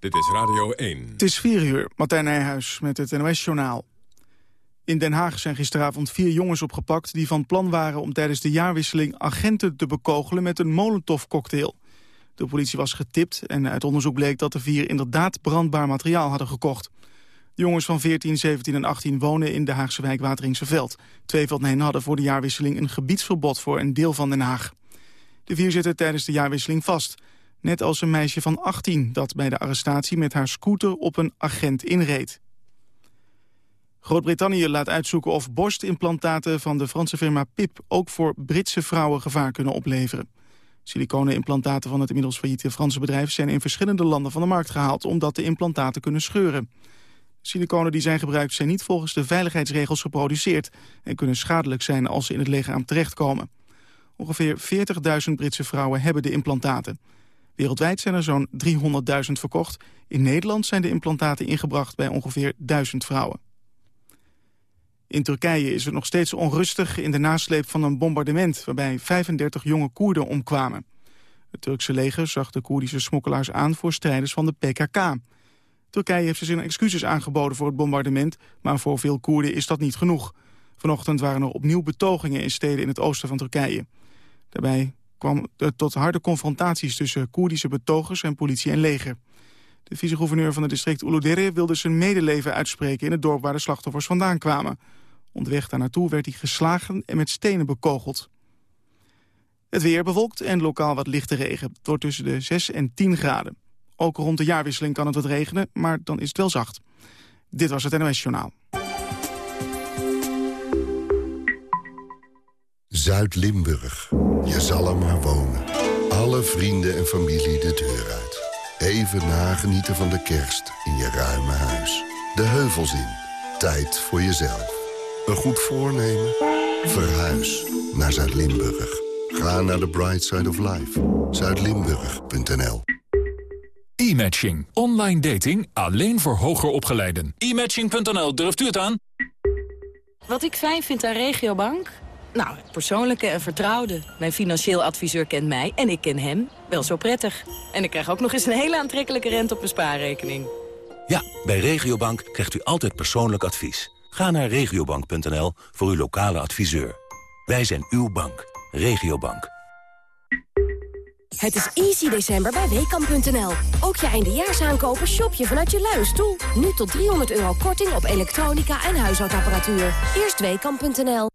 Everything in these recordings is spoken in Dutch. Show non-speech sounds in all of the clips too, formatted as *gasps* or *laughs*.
Dit is Radio 1. Het is 4 uur, Martijn Nijhuis met het NOS-journaal. In Den Haag zijn gisteravond vier jongens opgepakt... die van plan waren om tijdens de jaarwisseling agenten te bekogelen met een Molotov-cocktail. De politie was getipt en uit onderzoek bleek dat de vier inderdaad brandbaar materiaal hadden gekocht. De jongens van 14, 17 en 18 wonen in de Haagse wijk Wateringse Veld. Twee van hen hadden voor de jaarwisseling een gebiedsverbod voor een deel van Den Haag. De vier zitten tijdens de jaarwisseling vast. Net als een meisje van 18 dat bij de arrestatie met haar scooter op een agent inreed. Groot-Brittannië laat uitzoeken of borstimplantaten van de Franse firma PIP... ook voor Britse vrouwen gevaar kunnen opleveren. Siliconen implantaten van het inmiddels failliete Franse bedrijf... zijn in verschillende landen van de markt gehaald... omdat de implantaten kunnen scheuren. Siliconen die zijn gebruikt zijn niet volgens de veiligheidsregels geproduceerd... en kunnen schadelijk zijn als ze in het lichaam terechtkomen. Ongeveer 40.000 Britse vrouwen hebben de implantaten. Wereldwijd zijn er zo'n 300.000 verkocht. In Nederland zijn de implantaten ingebracht bij ongeveer 1000 vrouwen. In Turkije is het nog steeds onrustig in de nasleep van een bombardement... waarbij 35 jonge Koerden omkwamen. Het Turkse leger zag de Koerdische smokkelaars aan voor strijders van de PKK. Turkije heeft zijn excuses aangeboden voor het bombardement... maar voor veel Koerden is dat niet genoeg. Vanochtend waren er opnieuw betogingen in steden in het oosten van Turkije. Daarbij kwam het tot harde confrontaties tussen Koerdische betogers en politie en leger. De vice-gouverneur van het district Uludere wilde zijn medeleven uitspreken in het dorp waar de slachtoffers vandaan kwamen. Onderweg daar naartoe werd hij geslagen en met stenen bekogeld. Het weer bewolkt en lokaal wat lichte regen. Het wordt tussen de 6 en 10 graden. Ook rond de jaarwisseling kan het wat regenen, maar dan is het wel zacht. Dit was het NOS Journaal. Zuid-Limburg. Je zal er maar wonen. Alle vrienden en familie de deur uit. Even nagenieten van de kerst in je ruime huis. De heuvels in. Tijd voor jezelf. Een goed voornemen? Verhuis naar Zuid-Limburg. Ga naar the bright side of life. Zuidlimburg.nl E-matching. Online dating alleen voor hoger opgeleiden. E-matching.nl, durft u het aan? Wat ik fijn vind aan Regiobank? Nou, het persoonlijke en vertrouwde. Mijn financieel adviseur kent mij en ik ken hem wel zo prettig. En ik krijg ook nog eens een hele aantrekkelijke rente op mijn spaarrekening. Ja, bij Regiobank krijgt u altijd persoonlijk advies. Ga naar regiobank.nl voor uw lokale adviseur. Wij zijn uw bank. Regiobank. Het is easy december bij Weekamp.nl. Ook je eindejaarsaankopen shop je vanuit je luie stoel. Nu tot 300 euro korting op elektronica en huishoudapparatuur. Eerst Weekamp.nl.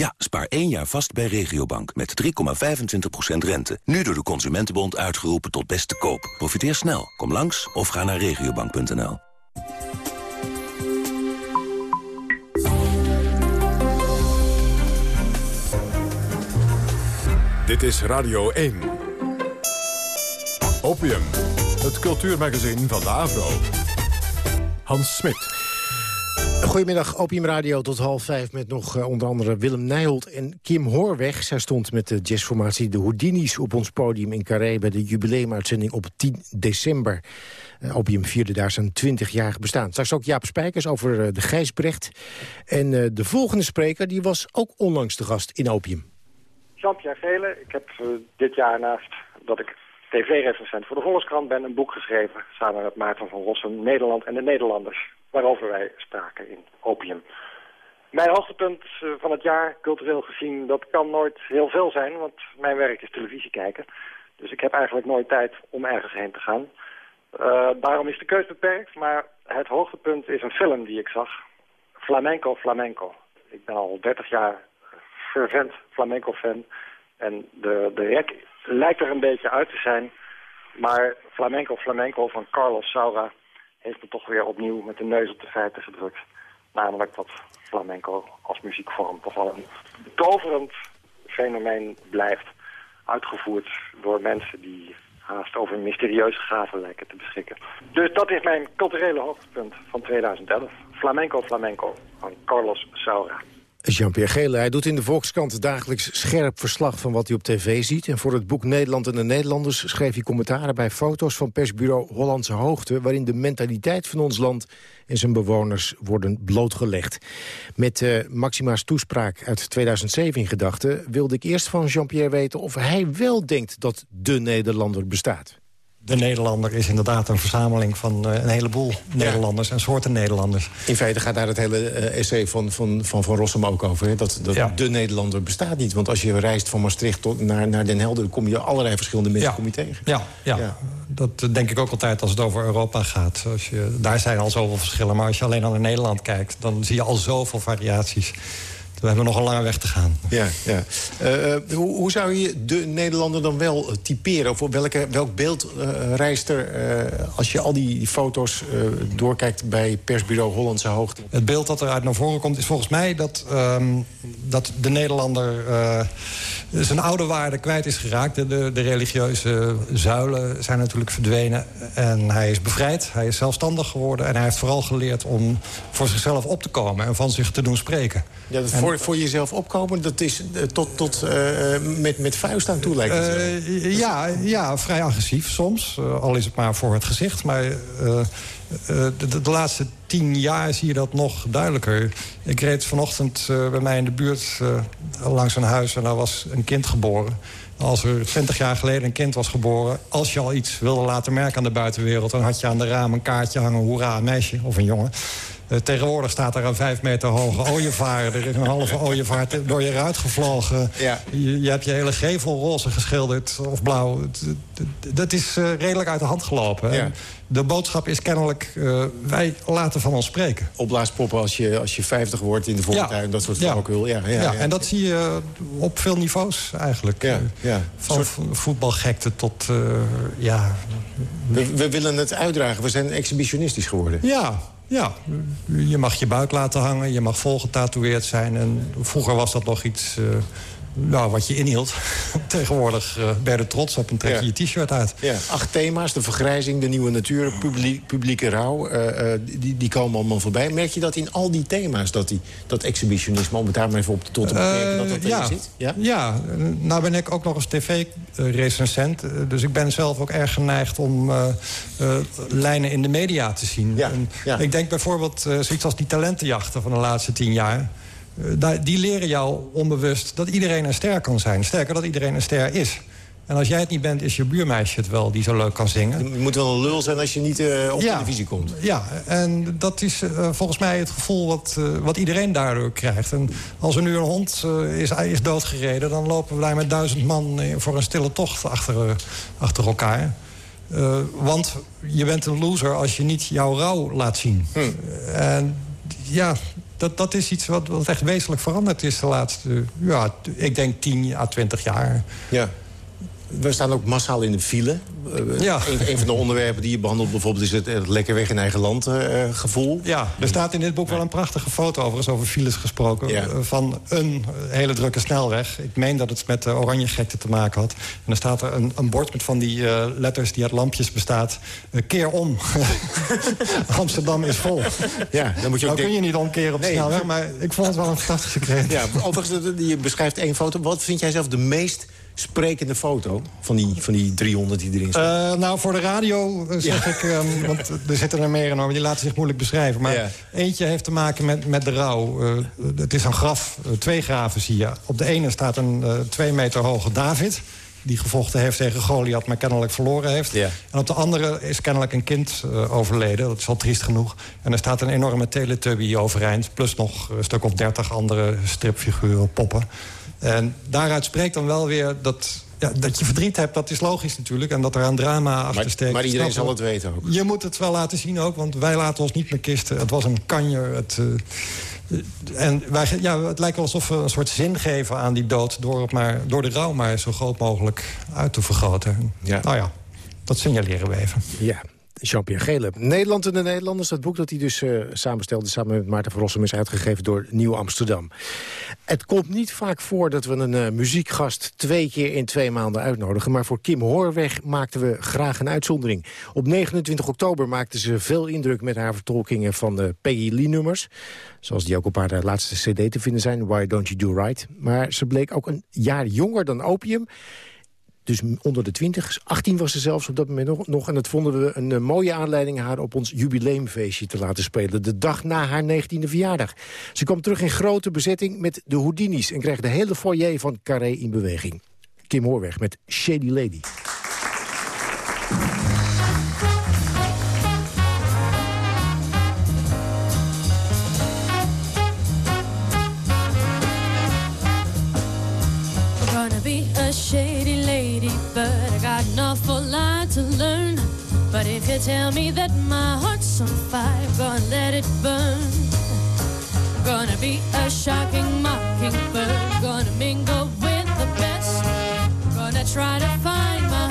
Ja, spaar één jaar vast bij Regiobank met 3,25% rente. Nu door de Consumentenbond uitgeroepen tot beste koop. Profiteer snel. Kom langs of ga naar regiobank.nl. Dit is Radio 1. Opium, het cultuurmagazin van de AVRO. Hans Smit. Goedemiddag, Opium Radio tot half vijf met nog uh, onder andere Willem Nijholt en Kim Hoorweg. Zij stond met de jazzformatie De Houdini's op ons podium in Carré... bij de jubileumuitzending op 10 december. Uh, Opium vierde daar zijn 20-jarig bestaan. Straks ook Jaap Spijkers over uh, de Gijsbrecht. En de volgende spreker die was ook onlangs de gast in Opium. Jean-Pierre Gele. Ik heb dit jaar naast dat ik tv-recensent voor de Volkskrant ben... een boek geschreven samen met Maarten van Rossum, Nederland en de Nederlanders waarover wij spraken in Opium. Mijn hoogtepunt van het jaar, cultureel gezien, dat kan nooit heel veel zijn, want mijn werk is televisie kijken. Dus ik heb eigenlijk nooit tijd om ergens heen te gaan. Uh, daarom is de keus beperkt, maar het hoogtepunt is een film die ik zag. Flamenco Flamenco. Ik ben al 30 jaar fervent flamenco-fan. En de, de rek lijkt er een beetje uit te zijn. Maar Flamenco Flamenco van Carlos Saura heeft me toch weer opnieuw met de neus op de feiten gedrukt. Namelijk dat flamenco als muziekvorm toch wel een betoverend fenomeen blijft. Uitgevoerd door mensen die haast over mysterieuze gaven lijken te beschikken. Dus dat is mijn culturele hoogtepunt van 2011. Flamenco Flamenco van Carlos Saura. Jean-Pierre Gele, hij doet in de Volkskrant dagelijks scherp verslag van wat hij op tv ziet. En voor het boek Nederland en de Nederlanders schreef hij commentaren bij foto's van persbureau Hollandse Hoogte... waarin de mentaliteit van ons land en zijn bewoners worden blootgelegd. Met uh, Maxima's toespraak uit 2007 in gedachten wilde ik eerst van Jean-Pierre weten... of hij wel denkt dat de Nederlander bestaat. De Nederlander is inderdaad een verzameling van een heleboel Nederlanders... en soorten Nederlanders. In feite gaat daar het hele essay van Van, van, van Rossum ook over. Hè? Dat, dat de Nederlander bestaat niet. Want als je reist van Maastricht tot naar, naar Den Helder... kom je allerlei verschillende mensen kom je tegen. Ja, ja. dat denk ik ook altijd als het over Europa gaat. Als je, daar zijn al zoveel verschillen. Maar als je alleen al naar Nederland kijkt... dan zie je al zoveel variaties. We hebben nog een lange weg te gaan. Ja, ja. Uh, hoe, hoe, zou je de Nederlander dan wel uh, typeren? Of welke, welk beeld uh, reist er als je al die foto's doorkijkt... bij persbureau Hollandse Hoogte? Het beeld dat eruit naar voren komt is volgens mij dat, ehm, dat de Nederlander... zijn oude waarde kwijt is geraakt. De, de, religieuze zuilen zijn natuurlijk verdwenen. En hij is bevrijd, hij is zelfstandig geworden... en hij heeft vooral geleerd om voor zichzelf op te komen... en van zich te doen spreken. Ja, dat voor, voor jezelf opkomen, dat is uh, tot, tot uh, met, met vuist aan toe lijkt ja, ja, vrij agressief soms. al is het maar voor het gezicht. Maar de, de, de, laatste tien jaar zie je dat nog duidelijker. Ik reed vanochtend bij mij in de buurt langs een huis... en daar was een kind geboren. Als er twintig jaar geleden een kind was geboren... als je al iets wilde laten merken aan de buitenwereld... dan had je aan de raam een kaartje hangen... hoera, een meisje of een jongen. Uh, tegenwoordig staat er een vijf meter hoge ooievaar. Er is een halve ooievaar door je ruit gevlogen. Ja. Je, je, hebt je hele gevel roze geschilderd of blauw. Dat is uh, redelijk uit de hand gelopen. Ja. De boodschap is kennelijk, uh, wij laten van ons spreken. Opblaaspoppen als je, als je 50 wordt in de voortuin, ja. dat soort flauwekul. Ja. Ja, ja, en dat zie je op veel niveaus eigenlijk. Ja, ja. Van soort... voetbalgekte tot, ja... We, we willen het uitdragen, we zijn exhibitionistisch geworden. Ja, ja, je mag je buik laten hangen, je mag volgetatoeëerd zijn. En vroeger was dat nog iets uh, nou, wat je inhield. *laughs* Tegenwoordig uh, ben je er trots op en trek je je t-shirt uit. Ja. Acht thema's, de vergrijzing, de nieuwe natuur, publiek, publieke rouw. Uh, die, die komen allemaal voorbij. Merk je dat in al die thema's, dat, die, dat exhibitionisme... om het daar maar even op tot te beperken, dat dat ja. zit? Ja? ja, nou ben ik ook nog eens tv-recensent. dus ik ben zelf ook erg geneigd om lijnen in de media te zien. Ja. ja. Ik denk bijvoorbeeld zoiets als die talentenjachten van de laatste tien jaar... Eh, die leren jou onbewust dat iedereen een ster kan zijn. Sterker, dat iedereen een ster is. En als jij het niet bent, is je buurmeisje het wel die zo leuk kan zingen. Je moet wel een lul zijn als je niet uh, op televisie komt. Ja, en dat is uh, volgens mij het gevoel wat, uh, wat iedereen daardoor krijgt. En als er nu een hond is, is doodgereden... dan lopen daar met duizend man voor een stille tocht achter, achter elkaar. want je bent een loser als je niet jouw rouw laat zien. Hm. En ja, dat, dat is iets wat, wat echt wezenlijk veranderd is de laatste... ja, ik denk 10 à 20 jaar. Ja. We staan ook massaal in de file. Eh, ja. Een, van de onderwerpen die je behandelt bijvoorbeeld... is het, lekker weg in eigen land uh, gevoel. Ja, er staat in dit boek wel een prachtige foto overigens over files gesproken. Ja. Eh, van een hele drukke snelweg. Ik meen dat het met de oranje gekte te maken had. En dan staat er een, een bord met van die letters die uit lampjes bestaat. keer om. *laughs* Amsterdam is vol. Ja, dan moet je ook nou kun je niet omkeren op de snelweg, maar ik vond het wel een fantastische kreet. Ja, overigens, je beschrijft één foto. Wat vind jij zelf de meest sprekende foto van die, van die 300 die erin staan? Uh, nou, voor de radio eh, zeg ik... Um, *laughs* want er zitten er meer in, maar die laten zich moeilijk beschrijven. Maar eentje heeft te maken met, met de rouw. Uh, het is een graf, twee graven zie je. Op de ene staat een twee meter hoge David die gevochten heeft tegen Goliath, maar kennelijk verloren heeft. En op de andere is kennelijk een kind uh, overleden. Dat is al triest genoeg. En er staat een enorme teletubby overeind... plus nog een stuk of dertig andere stripfiguren, poppen. En daaruit spreekt dan wel weer dat, ja, dat je verdriet hebt. Dat is logisch natuurlijk. En dat er aan drama achter steekt. Maar iedereen zal het weten ook. Je moet het wel laten zien ook. Want wij laten ons niet meer kisten. Het was een kanjer. Het, uh, en wij, ja, het lijkt wel alsof we een soort zin geven aan die dood... door, het maar, door de rouw maar zo groot mogelijk uit te vergroten. Ja. Nou ja, dat signaleren we even. Ja, Jean-Pierre. Nederland en de Nederlanders, dat boek dat hij dus uh, samenstelde... samen met Maarten van is uitgegeven door Nieuw Amsterdam. Het komt niet vaak voor dat we een uh, muziekgast twee keer in twee maanden uitnodigen... maar voor Kim Hoorweg maakten we graag een uitzondering. Op 29 oktober maakte ze veel indruk met haar vertolkingen van de Peggy Lee-nummers. Zoals die ook op haar laatste cd te vinden zijn, Why Don't You Do Right. Maar ze bleek ook een jaar jonger dan Opium... Dus onder de 20, 18 was ze zelfs op dat moment nog. en dat vonden we een, eh, mooie aanleiding haar op ons jubileumfeestje te laten spelen. De dag na haar 19e verjaardag. Ze kwam terug in grote bezetting met de Houdinis... en kreeg de hele foyer van Carré in beweging. Kim Hoorweg met Shady Lady. Tell me that my heart's on fire, gonna let it burn. Gonna be a shocking mockingbird, gonna mingle with the best. Gonna try to find my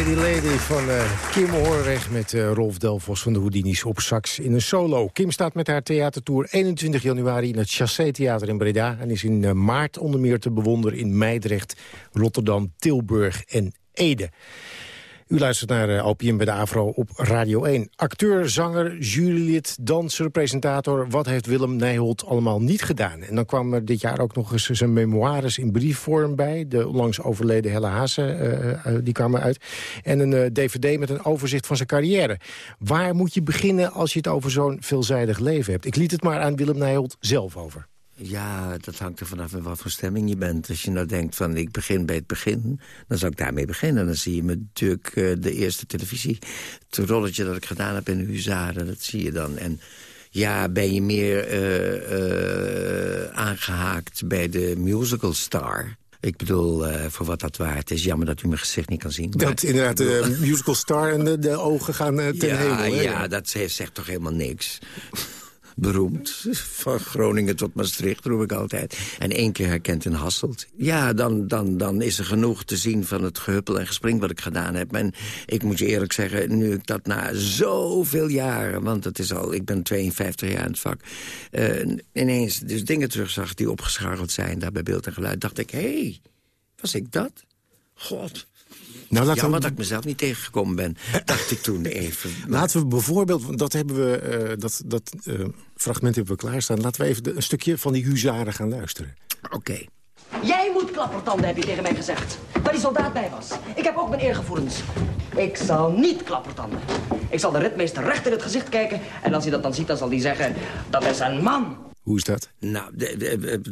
Shady Lady van eh, Kim Hoorweg met eh, Rolf Delvos van de Houdini's op sax in een solo. Kim staat met haar theatertour 21 januari in het Chassé Theater in Breda... en is in eh, maart onder meer te bewonderen in Meidrecht, Rotterdam, Tilburg en Ede. U luistert naar Opium bij de Avro op Radio 1. Acteur, zanger, jurylid, danser, presentator. Wat heeft Willem Nijholt allemaal niet gedaan? En dan kwam er dit jaar ook nog eens zijn memoires in briefvorm bij. De onlangs overleden Helle Haase, uh, die kwamen uit. En een dvd met een overzicht van zijn carrière. Waar moet je beginnen als je het over zo'n veelzijdig leven hebt? Ik liet het maar aan Willem Nijholt zelf over. Ja, dat hangt er vanaf in wat voor stemming je bent. Als je nou denkt van ik begin bij het begin, dan zou ik daarmee beginnen. Dan zie je me natuurlijk uh, de eerste televisie. Het rolletje dat ik gedaan heb in de Huzaren, dat zie je dan. En ja, ben je meer uh, uh, aangehaakt bij de musical star... Ik bedoel, uh, voor wat dat waard is. Jammer dat u mijn gezicht niet kan zien. Maar... Dat inderdaad de musical star en de, de ogen gaan ten ja, hemel. Hè? Ja, dat zegt toch helemaal niks beroemd. Van Groningen tot Maastricht, roep ik altijd. En één keer herkend in Hasselt. Ja, dan, dan, dan is er genoeg te zien van het gehuppel en gespring wat ik gedaan heb. En ik moet je eerlijk zeggen, nu ik dat na zoveel jaren... want het is al, ik ben 52 jaar in het vak... Uh, ineens dus dingen terugzag die opgescharreld zijn... daar bij beeld en geluid, dacht ik... hé, hey, was ik dat? God, nou, laten Jammer we... dat ik mezelf niet tegengekomen ben, dacht ik toen even. *laughs* Laten we bijvoorbeeld, dat, hebben we, uh, dat, dat uh, fragment hebben we klaarstaan... laten we even een stukje van die huzaren gaan luisteren. Oké. Okay. Jij moet klappertanden, heb je tegen mij gezegd. Waar die soldaat bij was. Ik heb ook mijn eergevoelens. Ik zal niet klappertanden. Ik zal de ritmeester recht in het gezicht kijken... en als hij dat dan ziet, dan zal hij zeggen... dat is een man. Hoe is dat? Nou,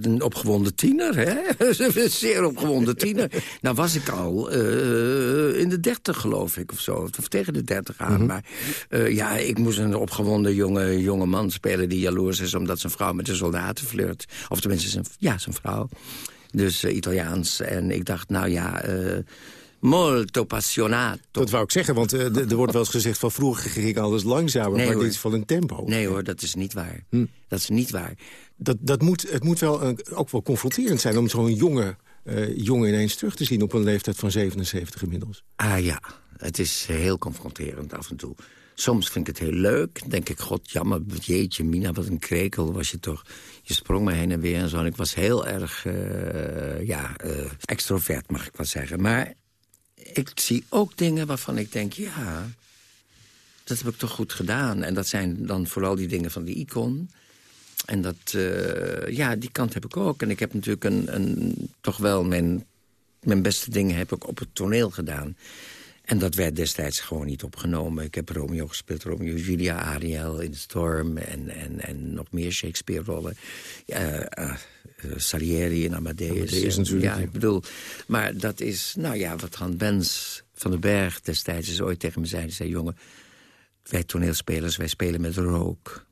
een opgewonden tiener, hè? *laughs* Een zeer opgewonden tiener. *laughs* nou was ik al eh, in de dertig, geloof ik, of zo. Of tegen de dertig aan. Maar eh, ja, ik moest een opgewonden jonge, jonge man spelen... die jaloers is omdat zijn vrouw met een soldaten flirt. Of tenminste, zijn, ja, zijn vrouw. Dus eh, Italiaans. En ik dacht, nou ja... molto passionato. Dat wou ik zeggen, want eh, er wordt wel eens gezegd... van vroeger ging alles langzamer, Nee, maar hoor. dit is van een tempo. Nee hoor, dat is niet waar. Dat is niet waar. Dat, dat moet, het moet wel ook wel confronterend zijn... om zo'n jonge, eh, jongen ineens terug te zien op een leeftijd van 77 inmiddels. Ah ja, het is heel confronterend af en toe. Soms vind ik het heel leuk. Denk ik, god, jammer, jeetje, Mina, wat een krekel was je toch. Je sprong me heen en weer en zo. En ik was heel erg, eh, ja, extrovert, mag ik wel zeggen. Maar ik zie ook dingen waarvan ik denk, ja, dat heb ik toch goed gedaan. En dat zijn dan vooral die dingen van die icon. En dat, eh, ja, die kant heb ik ook. En ik heb natuurlijk een, een, toch wel mijn, mijn beste dingen heb ik op het toneel gedaan. En dat werd destijds gewoon niet opgenomen. Ik heb Romeo gespeeld, Romeo Julia, Ariel in de Storm... en, en, en nog meer Shakespeare-rollen. Eh, Salieri en Amadeus. Amadeus natuurlijk, Ja, ik bedoel, maar dat is, nou ja, wat Hans Bens van den Berg destijds is ooit tegen me zei. Hij zei, jongen, wij toneelspelers, wij spelen met rook.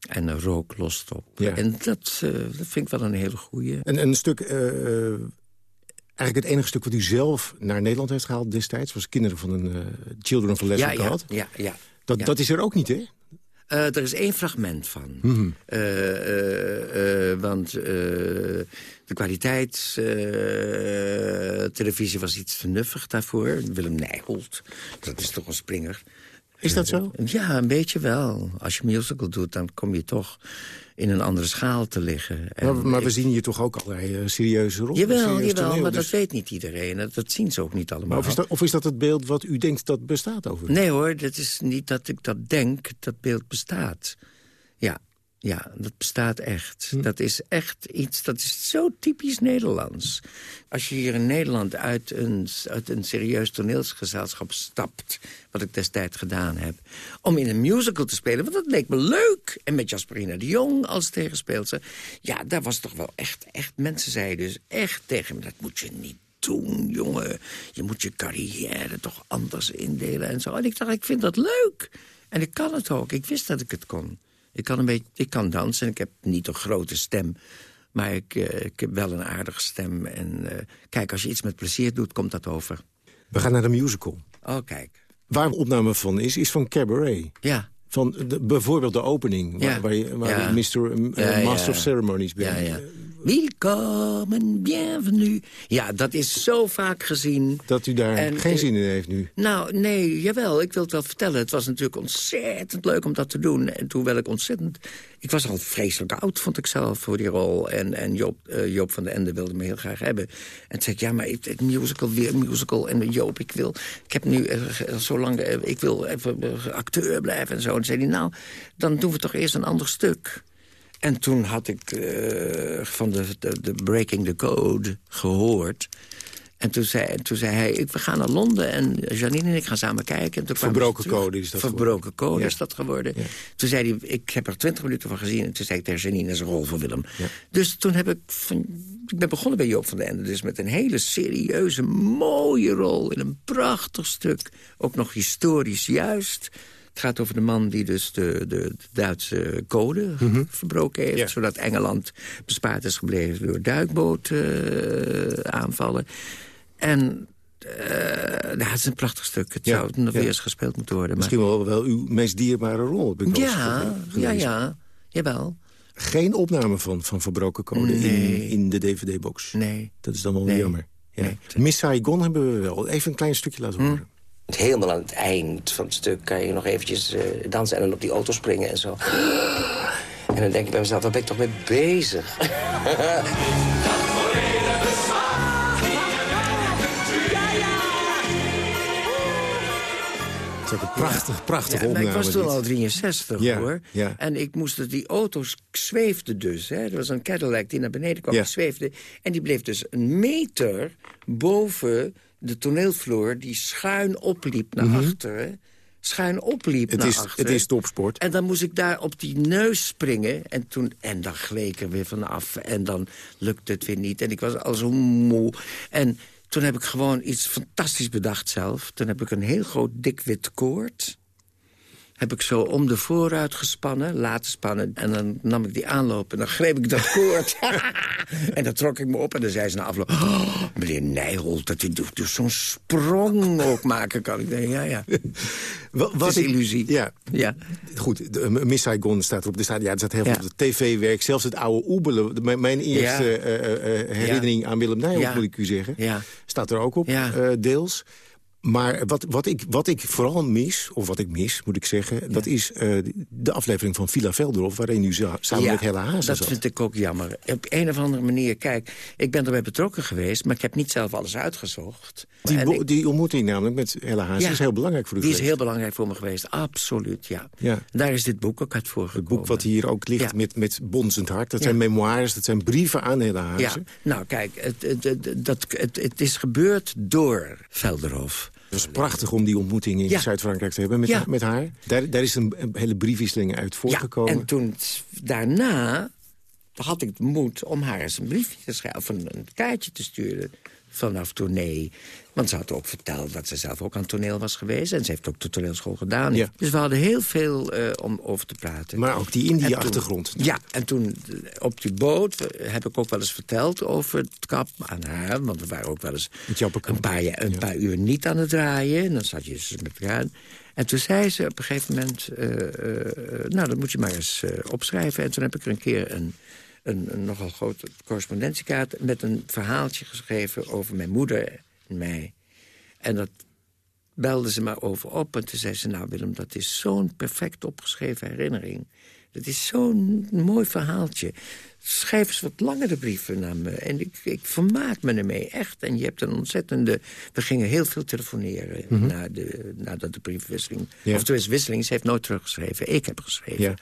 En rook lost op. Ja. En dat, eh, dat vind ik wel een hele goeie. En een stuk, eh, eh, eigenlijk het enige stuk wat u zelf naar Nederland heeft gehaald destijds... was Kinderen van een eh, Children of a Lesser ja, ja, ja, ja. Dat, ja. dat is er ook niet, hè? Eh, er is één fragment van. Mhm. Eh, eh, want de kwaliteit eh, televisie was iets te nuffig daarvoor. Willem Nijholt, dat is toch een springer. Is dat zo? Ja, een beetje wel. Als je musical doet, dan kom je toch in een andere schaal te liggen. En Maar, we zien hier toch ook allerlei eh, serieuze rollen. Jawel, serieus jawel, toneel, maar dus- dat weet niet iedereen. Dat, dat zien ze ook niet allemaal. Of is, dat, of is dat het beeld wat u denkt dat bestaat over? Nee hoor, dat is niet dat ik dat denk. Dat beeld bestaat. Ja, ja dat bestaat echt. Dat is echt iets, dat is zo typisch Nederlands. Als je hier in Nederland uit een, uit een serieus toneelsgezelschap stapt... wat ik destijds gedaan heb... om in een musical te spelen, want dat leek me leuk. En met Jasperina de Jong als tegenspeelster. Ja, daar was toch wel echt, echt... Mensen zeiden dus echt tegen me, dat moet je niet doen, jongen. Je moet je carrière toch anders indelen en zo. En ik dacht, ik vind dat leuk. En ik kan het ook. Ik wist dat ik het kon. Ik kan, een beetje, ik kan dansen en ik heb niet een grote stem. Maar ik, eh, ik heb wel een aardige stem. En eh, kijk, als je iets met plezier doet, komt dat over. We gaan naar de musical. Oh, kijk. Waar een opname van is, is van Cabaret. Ja. Van de, bijvoorbeeld de opening, waar, Ja. waar, je, waar Ja. je Mr. eh. Master of Ceremonies bent. Ja, ja. Welkom, bienvenue. Ja, dat is zo vaak gezien. Dat u daar En, geen zin in heeft nu. Nou, nee, jawel, ik wil het wel vertellen. Het was natuurlijk ontzettend leuk om dat te doen. En toen wel ik ontzettend... Ik was al vreselijk oud, vond ik zelf, voor die rol. En, en Joop, eh, Joop van den Ende wilde me heel graag hebben. En toen zei ik, ja, maar het musical, weer musical. En Joop, ik wil... Ik heb nu eh, zo lang... eh, ik wil even acteur blijven en zo. En toen zei hij, nou, dan doen we toch eerst een ander stuk. En toen had ik eh, van de, de, de Breaking the Code gehoord. En toen zei, toen zei hij, ik, we gaan naar Londen en Janine en ik gaan samen kijken. En toen Verbroken. Code is dat Verbroken Code Ja. is dat geworden. Toen zei hij, ik heb er twintig minuten van gezien. En toen zei ik tegen Janine, dat is een rol voor Willem. Dus toen heb ik, van, ik ben begonnen bij Joop van den Ende. Dus met een hele serieuze, mooie rol in een prachtig stuk. Ook nog historisch juist. Het gaat over de man die dus de, de, de Duitse code verbroken heeft... zodat Engeland bespaard is gebleven door duikboot aanvallen. En eh, nou, het is een prachtig stuk. Het Ja, zou nog ja. weer eens gespeeld moeten worden. Maar... Misschien wel, wel uw meest dierbare rol, heb ik Ja, ja, ja. Jawel. Geen opname van, van Verbroken Code in, Nee. in de DVD-box. Nee. Dat is dan wel Nee. jammer. Ja. Miss Saigon hebben we wel. Even een klein stukje laten horen. Helemaal aan het eind van het stuk kan je nog eventjes eh, dansen... en dan op die auto springen en zo. *gasps* En dan denk ik bij mezelf, waar ben ik toch mee bezig? *laughs* Het is ook een prachtig, prachtig Ja, opname. ik was toen dit. al 63, Ja, hoor. ja. En ik moest die auto's zweefden dus. Hè. Er was een Cadillac die naar beneden kwam, zweefde. En die bleef dus een meter boven de toneelvloer... die schuin opliep naar achteren. Schuin opliep Mhm. Het naar is, achteren. het is topsport. En dan moest ik daar op die neus springen. En, toen, en dan gleed ik er weer vanaf. En dan lukte het weer niet. En ik was al zo moe. En toen heb ik gewoon iets fantastisch bedacht zelf. Toen heb ik een heel groot dik wit koord heb ik zo om de vooruit gespannen, laten spannen. En dan nam ik die aanloop en dan greep ik dat koord. *laughs* en dan trok ik me op en dan zei ze na afloop... "Oh, meneer Nijholt, dat u doet dus zo'n sprong ook maken kan. Ik denk, ja, ja. *laughs* Wat, Het is illusie. Ja. Ja. Goed, de, uh, Miss Saigon staat erop. Er staat, ja, er staat heel veel Ja. op de tv-werk. Zelfs het oude Oebelen. Mijn, eerste Ja. eh, eh, eh, herinnering aan Willem Nijholt, moet ik u zeggen. Staat er ook op, Ja. eh, deels. Maar wat, wat, ik, wat ik vooral mis, of wat ik mis, moet ik zeggen... dat is eh, de aflevering van Villa Velderhof... waarin u samen Ja, met Hella Hazen dat zat. vind ik ook jammer. Op een of andere manier, kijk, ik ben erbij betrokken geweest... maar ik heb niet zelf alles uitgezocht. Die, En ik- die ontmoeting namelijk met Hella Hazen Ja. is heel belangrijk voor u Die is geweest. heel belangrijk voor me geweest, absoluut, ja. Ja. Daar is dit boek ook uit voorgekomen. Het boek wat hier ook ligt Ja. met, met bonzend hart. Dat Ja. zijn memoires, dat zijn brieven aan Hella Ja, Hazen. nou kijk, het, het, het, dat, het, het is gebeurd door Velderhof. Het was prachtig om die ontmoeting in Ja. Zuid-Frankrijk te hebben met, Ja. haar, met haar. Daar, daar is een, een hele briefwisseling uit voortgekomen. Ja, en toen daarna had ik de moed om haar eens een briefje te schrijven... of een, een kaartje te sturen vanaf tournee. Want ze had ook verteld dat ze zelf ook aan toneel was geweest... en ze heeft ook de toneelschool gedaan. Ja. Dus we hadden heel veel eh, om over te praten. Maar ook die Indië-achtergrond. Ja, en toen eh, op die boot eh, heb ik ook wel eens verteld over het kap aan haar. Want we waren ook wel eens een paar, ja, een paar uur niet aan het draaien. En dan zat je dus met elkaar. En toen zei ze op een gegeven moment... nou, dat moet je maar eens opschrijven. En toen heb ik er een keer een, een, een nogal grote correspondentiekaart... met een verhaaltje geschreven over mijn moeder mij. En dat belde ze maar over op. En toen zei ze, nou Willem, dat is zo'n perfect opgeschreven herinnering. Dat is zo'n mooi verhaaltje. Schrijf eens wat langere brieven naar me. En ik, ik vermaak me ermee, echt. En je hebt een ontzettende... We gingen heel veel telefoneren na de, nadat de briefwisseling... Ja. Of de wisseling, ze heeft nooit teruggeschreven. Ik heb geschreven. Ja.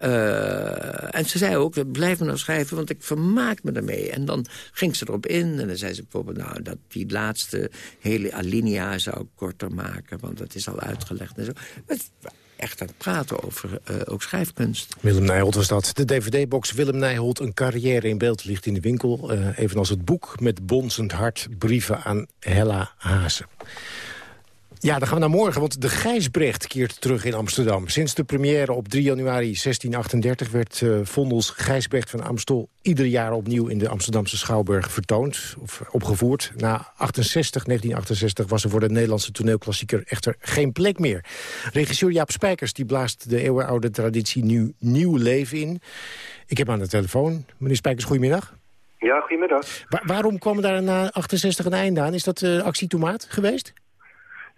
Eh, en ze zei ook, blijf me nou schrijven, want ik vermaak me ermee. En dan ging ze erop in en dan zei ze bijvoorbeeld... nou, dat die laatste hele alinea zou ik korter maken... want dat is al uitgelegd en zo. Echt aan het praten over eh, ook schrijfkunst. Willem Nijholt was dat. De dvd-box Willem Nijholt, een carrière in beeld, ligt in de winkel. eh, evenals het boek met bonzend hart, brieven aan Hella Hazen. Ja, dan gaan we naar morgen, want de Gijsbrecht keert terug in Amsterdam. Sinds de première op 3 januari 1638 werd eh, Vondels Gijsbrecht van Amstel... ieder jaar opnieuw in de Amsterdamse Schouwburg vertoond, of opgevoerd. Na 68, 1968 was er voor de Nederlandse toneelklassieker echter geen plek meer. Regisseur Jaap Spijkers die blaast de eeuwenoude traditie nu nieuw leven in. Ik heb aan de telefoon. Meneer Spijkers, goedemiddag. Ja, goedemiddag. Wa- waarom kwam daar na 68 een einde aan? Is dat eh actie Tomaat geweest?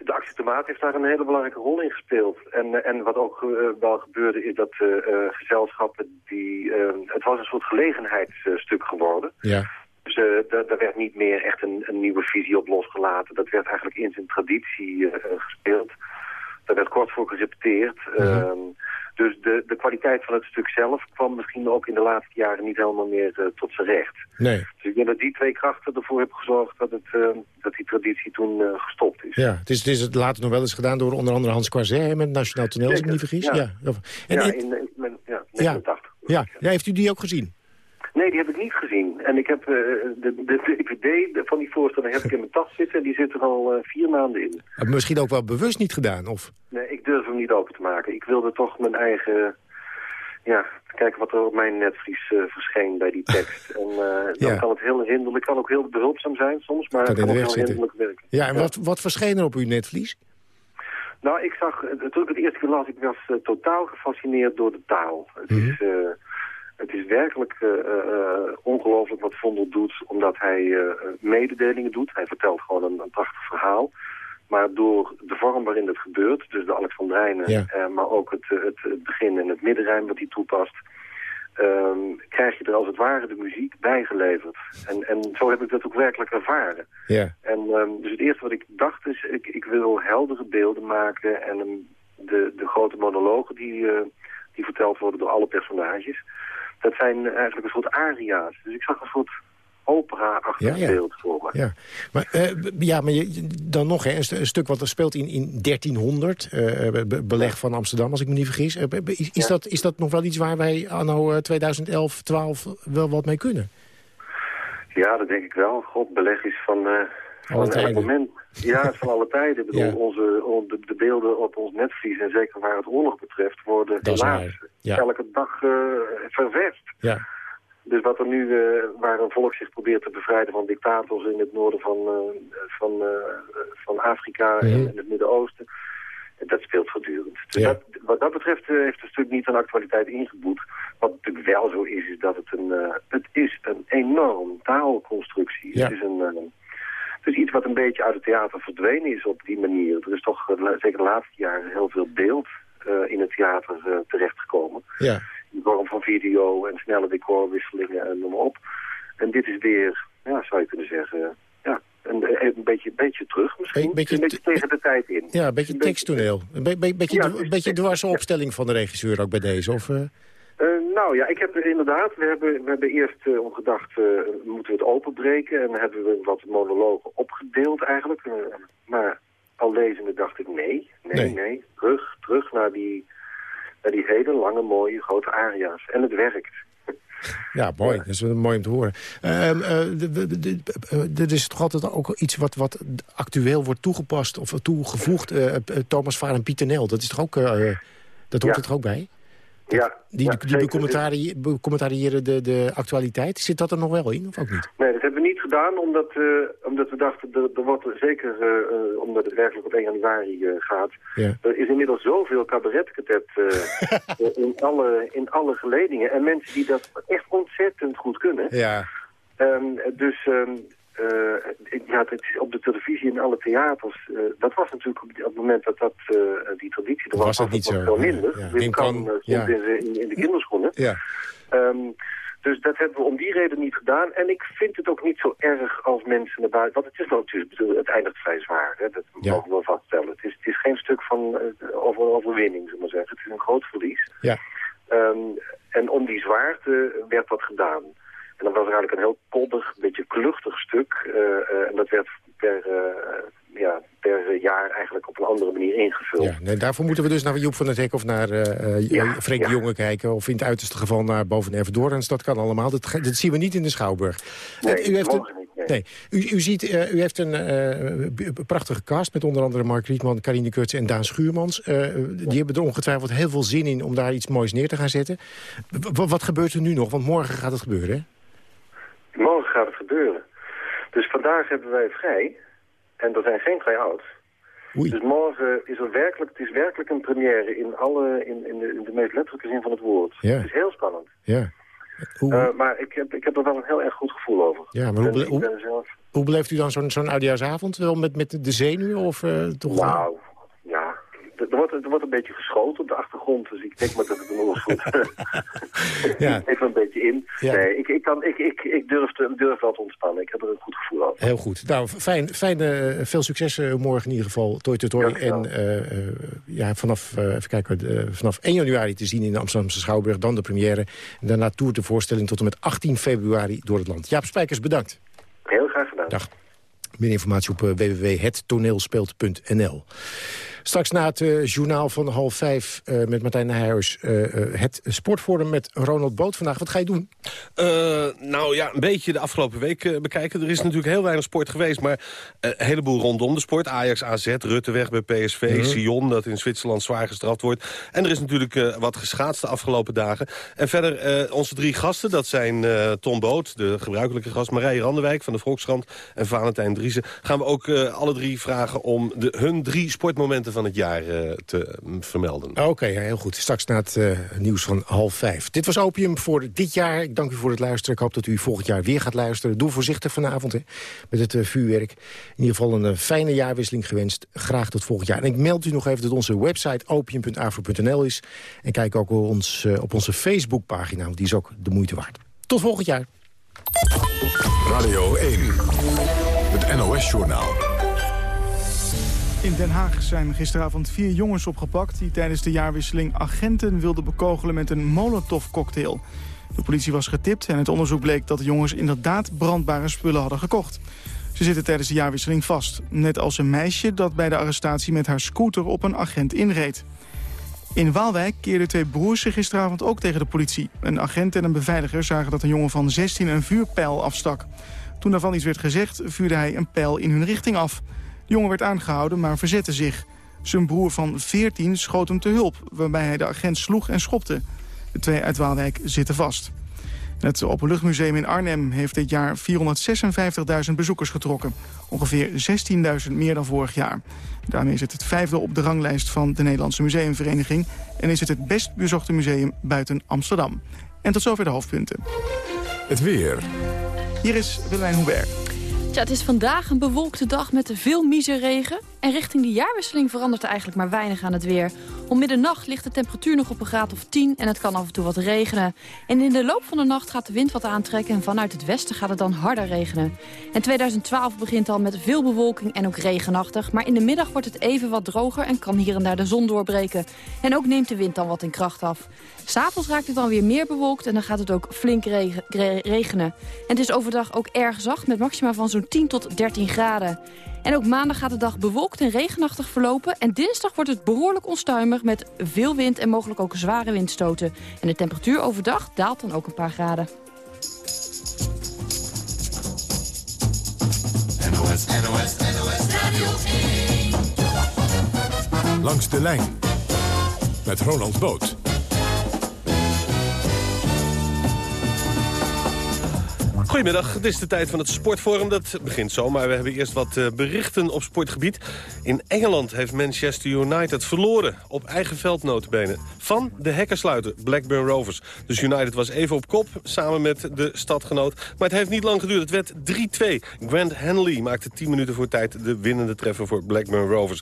De actie Tomaat heeft daar een hele belangrijke rol in gespeeld. En, eh, en wat ook eh, wel gebeurde is dat eh, gezelschappen die... het was een soort gelegenheidsstuk geworden. Ja. Dus daar werd niet meer echt een, een nieuwe visie op losgelaten. Dat werd eigenlijk in zijn traditie gespeeld. Daar werd kort voor gerepeteerd. Ehm, dus de, de kwaliteit van het stuk zelf kwam misschien ook in de laatste jaren niet helemaal meer eh, tot zijn recht. Nee. Dus ik denk dat die twee krachten ervoor hebben gezorgd dat, het, eh, dat die traditie toen eh, gestopt is. Ja, het is, het is het later nog wel eens gedaan door onder andere Hans Quazet met het Nationaal Toneel, als ik me niet vergis. ja. Ja. En, ja, in, in, in- ja, Ja. 89. ja. ja, heeft u die ook gezien? Nee, die heb ik niet gezien. En ik heb eh, de, de DVD van die voorstelling heb ik in mijn tas zitten en die zit er al eh, vier maanden in. Misschien ook wel bewust niet gedaan, of? Nee, ik durf hem niet open te maken. Ik wilde toch mijn eigen... Ja, kijken wat er op mijn netvlies eh, verscheen bij die tekst. En dan Ja. kan het heel hinderlijk, kan ook heel behulpzaam zijn soms, maar Kan het kan ook heel zitten. hinderlijk werken. Ja, en Wat, wat verscheen er op uw netvlies? Nou, ik zag, toen ik het eerste keer las, ik was totaal gefascineerd door de taal. Het Mhm. is, het is werkelijk eh, eh, ongelooflijk wat Vondel doet, omdat hij eh, mededelingen doet. Hij vertelt gewoon een, een prachtig verhaal. Maar door de vorm waarin het gebeurt, dus de Alexandrijnen, Ja. maar ook het, het, het begin en het middenrijm wat hij toepast, ehm, krijg je er als het ware de muziek bijgeleverd. En, en zo heb ik dat ook werkelijk ervaren. Ja. En ehm, dus het eerste wat ik dacht is, ik, ik wil heldere beelden maken en ehm, de, de grote monologen die, die verteld worden door alle personages, dat zijn eigenlijk een soort aria's. Dus ik zag een soort opera-achtig Ja, ja. beeld voor me. Ja, maar, eh, ja, maar je, dan nog, hè, een, stu- een stuk wat er speelt in, in 1300, eh, be- beleg van Amsterdam, als ik me niet vergis. Eh, Is, dat, is dat nog wel iets waar wij anno eh, 2011, 12 wel wat mee kunnen? Ja, dat denk ik wel. God, beleg is van, elk tijden. moment. Ja, is van alle tijden. Ik bedoel, Ja. onze, on- de, de beelden op ons netvlies, en zeker waar het oorlog betreft, worden is helaas ja. elke dag eh ververst. Ja. Dus wat er nu, eh, waar een volk zich probeert te bevrijden van dictators in het noorden van, eh, van, van Afrika en Mhm. het Midden-Oosten, dat speelt voortdurend. Dus Ja. dat, wat dat betreft heeft het stuk niet aan actualiteit ingeboet. Wat natuurlijk wel zo is, is dat het een, het is een enorm taalconstructie. Ja. Het is een... het is iets wat een beetje uit het theater verdwenen is op die manier. Er is toch eh, zeker de laatste jaren heel veel beeld eh, in het theater eh, terechtgekomen Ja. in de vorm van video en snelle decorwisselingen en noem maar op. En dit is weer, ja, zou je kunnen zeggen, ja, een, een beetje, beetje terug misschien. Een beetje een beetje tegen de tijd in. Ja, een beetje teksttoneel. Een be- be- beetje, Ja, beetje opstelling van de regisseur ook bij deze. Of? Eh, nou ja, ik heb er inderdaad, we hebben, we hebben eerst eh, om gedacht, eh, moeten we het openbreken en hebben we wat monologen opgedeeld eigenlijk. Eh, maar al lezende dacht ik nee, nee, Nee. nee, terug, terug naar die, naar die hele lange, mooie, grote aria's. En het werkt. *laughs* Ja, mooi. Dat is mooi om te horen. Ehm, eh, eh, Er is toch altijd ook iets wat, wat actueel wordt toegepast of toegevoegd. eh, eh, Thomas Vaar en Pieter Nel, dat is toch ook... eh, dat hoort er toch ook bij? Ja, Die, ja, die becommentari- becommentariëren de, de actualiteit. Zit dat er nog wel in, of ook niet? Nee, dat hebben we niet gedaan omdat, eh, omdat we dachten, er, er wordt er zeker, eh, eh, omdat het werkelijk op 1 januari gaat, Ja. er is inmiddels zoveel cabaretkatet *laughs* eh, in, alle, in alle geledingen. En mensen die dat echt ontzettend goed kunnen. Ja. Ehm, dus ehm, eh, ja, het is op de televisie in alle theaters, eh, dat was natuurlijk op, het moment dat, dat eh, die traditie er was, Was het niet zo, veel minder. ja. Eh, ja. in, de- in, in de kinderschoenen. Ja. Ehm, dus dat hebben we om die reden niet gedaan. En ik vind het ook niet zo erg als mensen naar buiten... Want het is natuurlijk, bedoel, het eindigt vrij zwaar. Hè? Dat Ja. mogen we wel vaststellen. Het is, het is geen stuk van eh, over, overwinning, zullen we maar zeggen. Het is een groot verlies. Ja. Ehm, en om die zwaarte werd dat gedaan. En dat was eigenlijk een heel koddig, beetje kluchtig stuk. eh, eh, en dat werd per, eh, ja, per jaar eigenlijk op een andere manier ingevuld. Ja, nee, daarvoor moeten we dus naar Joep van het Hek of naar eh, Ja, Freek ja. de Jonge kijken. Of in het uiterste geval naar Boven Everdorens. Dat kan allemaal. Dat, zien we niet in de Schouwburg. Nee, En u heeft een, niet, nee. nee. U, u, ziet, u heeft een prachtige cast met onder andere Mark Rietman, Carine Kurtz en Daan Schuurmans. Die hebben er ongetwijfeld heel veel zin in om daar iets moois neer te gaan zetten. W- wat gebeurt er nu nog? Want morgen gaat het gebeuren, hè? Morgen gaat het gebeuren. Dus vandaag hebben wij vrij. En er zijn geen try-outs. Dus morgen is er werkelijk, het is werkelijk een première in, alle, in, in, de, in de meest letterlijke zin van het woord. Ja. Het is heel spannend. Ja. Hoe, Eh, maar ik heb, ik heb er wel een heel erg goed gevoel over. Ja, maar hoe hoe- ben zelf... hoe beleeft u dan zo'n zo'n oudejaarsavond? Wel met, met de zenuwen of eh, toch... Nou. Er wordt, er wordt een beetje geschoten op de achtergrond, dus ik denk maar dat het een oorvoet. *laughs* Ja. Even een beetje in. Ja. Nee, ik, ik, kan, ik, ik, ik durf, te, durf wel te ontspannen. Ik heb er een goed gevoel over. Heel goed. Nou, fijn, fijn eh, veel succes eh, morgen in ieder geval. Toi toi. En eh, ja, vanaf, eh, even kijken, vanaf 1 januari te zien in de Amsterdamse Schouwburg. Dan de première. En daarna toert de voorstelling tot en met 18 februari door het land. Jaap Spijkers, bedankt. Heel graag gedaan. Dag. Meer informatie op www.hettoneelspeelt.nl. Straks na het eh, journaal van half vijf eh, met Martijn Nijhuis... eh, het sportforum met Ronald Boot vandaag. Wat ga je doen? Nou ja, een beetje de afgelopen week bekijken. Er is natuurlijk heel weinig sport geweest, maar een heleboel rondom de sport. Ajax, AZ, Rutte weg bij PSV, Mhm. Sion dat in Zwitserland zwaar gestraft wordt. En er is natuurlijk wat geschaatst de afgelopen dagen. En verder onze drie gasten, dat zijn Tom Boot, de gebruikelijke gast... Marije Randenwijk van de Volkskrant en Valentijn Driessen. Gaan we ook alle drie vragen om de, hun drie sportmomenten van het jaar eh, te mm, vermelden. Oké, ja, heel goed. Straks na het eh, nieuws van half vijf. Dit was Opium voor dit jaar. Ik dank u voor het luisteren. Ik hoop dat u volgend jaar weer gaat luisteren. Doe voorzichtig vanavond hè, met het eh, vuurwerk. In ieder geval een fijne jaarwisseling gewenst. Graag tot volgend jaar. En ik meld u nog even dat onze website opium.afro.nl is. En kijk ook ons, eh, op onze Facebookpagina, want die is ook de moeite waard. Tot volgend jaar. Radio 1, het NOS-journaal. In Den Haag zijn gisteravond vier jongens opgepakt... die tijdens de jaarwisseling agenten wilden bekogelen met een molotovcocktail. De politie was getipt en het onderzoek bleek dat de jongens inderdaad brandbare spullen hadden gekocht. Ze zitten tijdens de jaarwisseling vast. Net als een meisje dat bij de arrestatie met haar scooter op een agent inreed. In Waalwijk keerden twee broers gisteravond ook tegen de politie. Een agent en een beveiliger zagen dat een jongen van 16 een vuurpijl afstak. Toen daarvan iets werd gezegd, vuurde hij een pijl in hun richting af. Jongen werd aangehouden, maar verzette zich. Zijn broer van 14 schoot hem te hulp, waarbij hij de agent sloeg en schopte. De twee uit Waalwijk zitten vast. Het Openluchtmuseum in Arnhem heeft dit jaar 456.000 bezoekers getrokken. Ongeveer 16.000 meer dan vorig jaar. Daarmee is het het vijfde op de ranglijst van de Nederlandse Museumvereniging... en is het het best bezochte museum buiten Amsterdam. En tot zover de hoofdpunten. Het weer. Hier is Wilijn Hubert. Ja, het is vandaag een bewolkte dag met veel miseregen. En richting de jaarwisseling verandert er eigenlijk maar weinig aan het weer. Om middernacht ligt de temperatuur nog op een graad of 10 en het kan af en toe wat regenen. En in de loop van de nacht gaat de wind wat aantrekken en vanuit het westen gaat het dan harder regenen. En 2012 begint al met veel bewolking en ook regenachtig. Maar in de middag wordt het even wat droger en kan hier en daar de zon doorbreken. En ook neemt de wind dan wat in kracht af. S'avonds raakt het dan weer meer bewolkt en dan gaat het ook flink regen- re- regenen. En het is overdag ook erg zacht met maxima van zo'n 10 tot 13 graden. En ook maandag gaat de dag bewolkt en regenachtig verlopen. En dinsdag wordt het behoorlijk onstuimig met veel wind en mogelijk ook zware windstoten. En de temperatuur overdag daalt dan ook een paar graden. NOS, NOS, NOS Radio 1. Langs de lijn. Met Ronald Boot. Goedemiddag, het is de tijd van het Sportforum. Dat begint zo, maar we hebben eerst wat eh, berichten op sportgebied. In Engeland heeft Manchester United verloren, op eigen veld van de hekkersluiter Blackburn Rovers. Dus United was even op kop, samen met de stadgenoot. Maar het heeft niet lang geduurd, het werd 3-2. Grant Henley maakte 10 minuten voor tijd de winnende treffer voor Blackburn Rovers.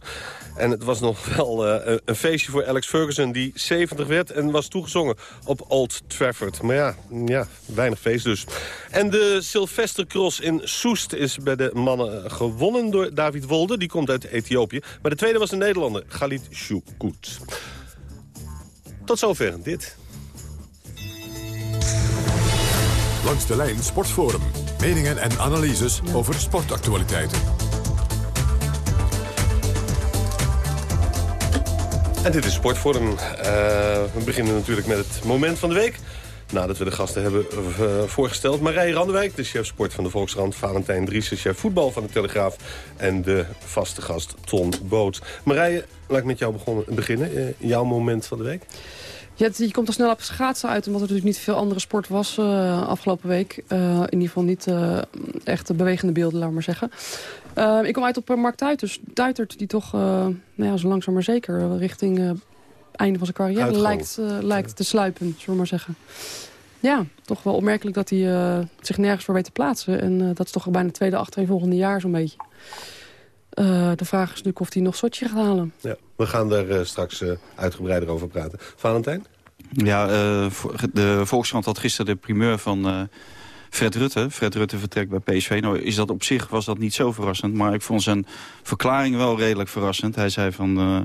En het was nog wel eh, een feestje voor Alex Ferguson, die 70 werd en was toegezongen op Old Trafford. Maar ja, ja weinig feest dus. En de Sylvestercross in Soest is bij de mannen gewonnen door David Wolde. Die komt uit Ethiopië. Maar de tweede was een Nederlander, Galit Shukut. Tot zover dit. Langs de lijn Sportforum. Meningen en analyses over sportactualiteiten. En dit is Sportforum. Uh, we beginnen natuurlijk met het moment van de week. Nadat we de gasten hebben uh, voorgesteld. Marije Randewijk, de chef sport van de Volkskrant. Valentijn Driessen, chef voetbal van de Telegraaf. En de vaste gast Ton Boot. Marije, laat ik met jou begonnen, beginnen. Uh, jouw moment van de week? Ja, je komt er snel op schaatsen uit, omdat er natuurlijk niet veel andere sport was uh, afgelopen week. In ieder geval niet echt bewegende beelden, laat maar zeggen. Ik kom uit op Mark Duiters, Duitert, die toch nou ja, zo langzaam maar zeker richting einde van zijn carrière lijkt, uh, lijkt te sluipen, zullen we maar zeggen. Ja, toch wel opmerkelijk dat hij uh, zich nergens voor weet te plaatsen. En uh, dat is toch bijna het tweede achtereenvolgende jaar zo'n beetje. Uh, de vraag is natuurlijk of hij nog Sochi gaat halen. Ja, we gaan daar uh, straks uh, uitgebreider over praten. Valentijn? Ja, uh, de Volkskrant had gisteren de primeur van uh, Fred Rutte. Fred Rutte vertrekt bij PSV. Nou, is dat op zich was dat niet zo verrassend. Maar ik vond zijn verklaring wel redelijk verrassend. Hij zei van, uh,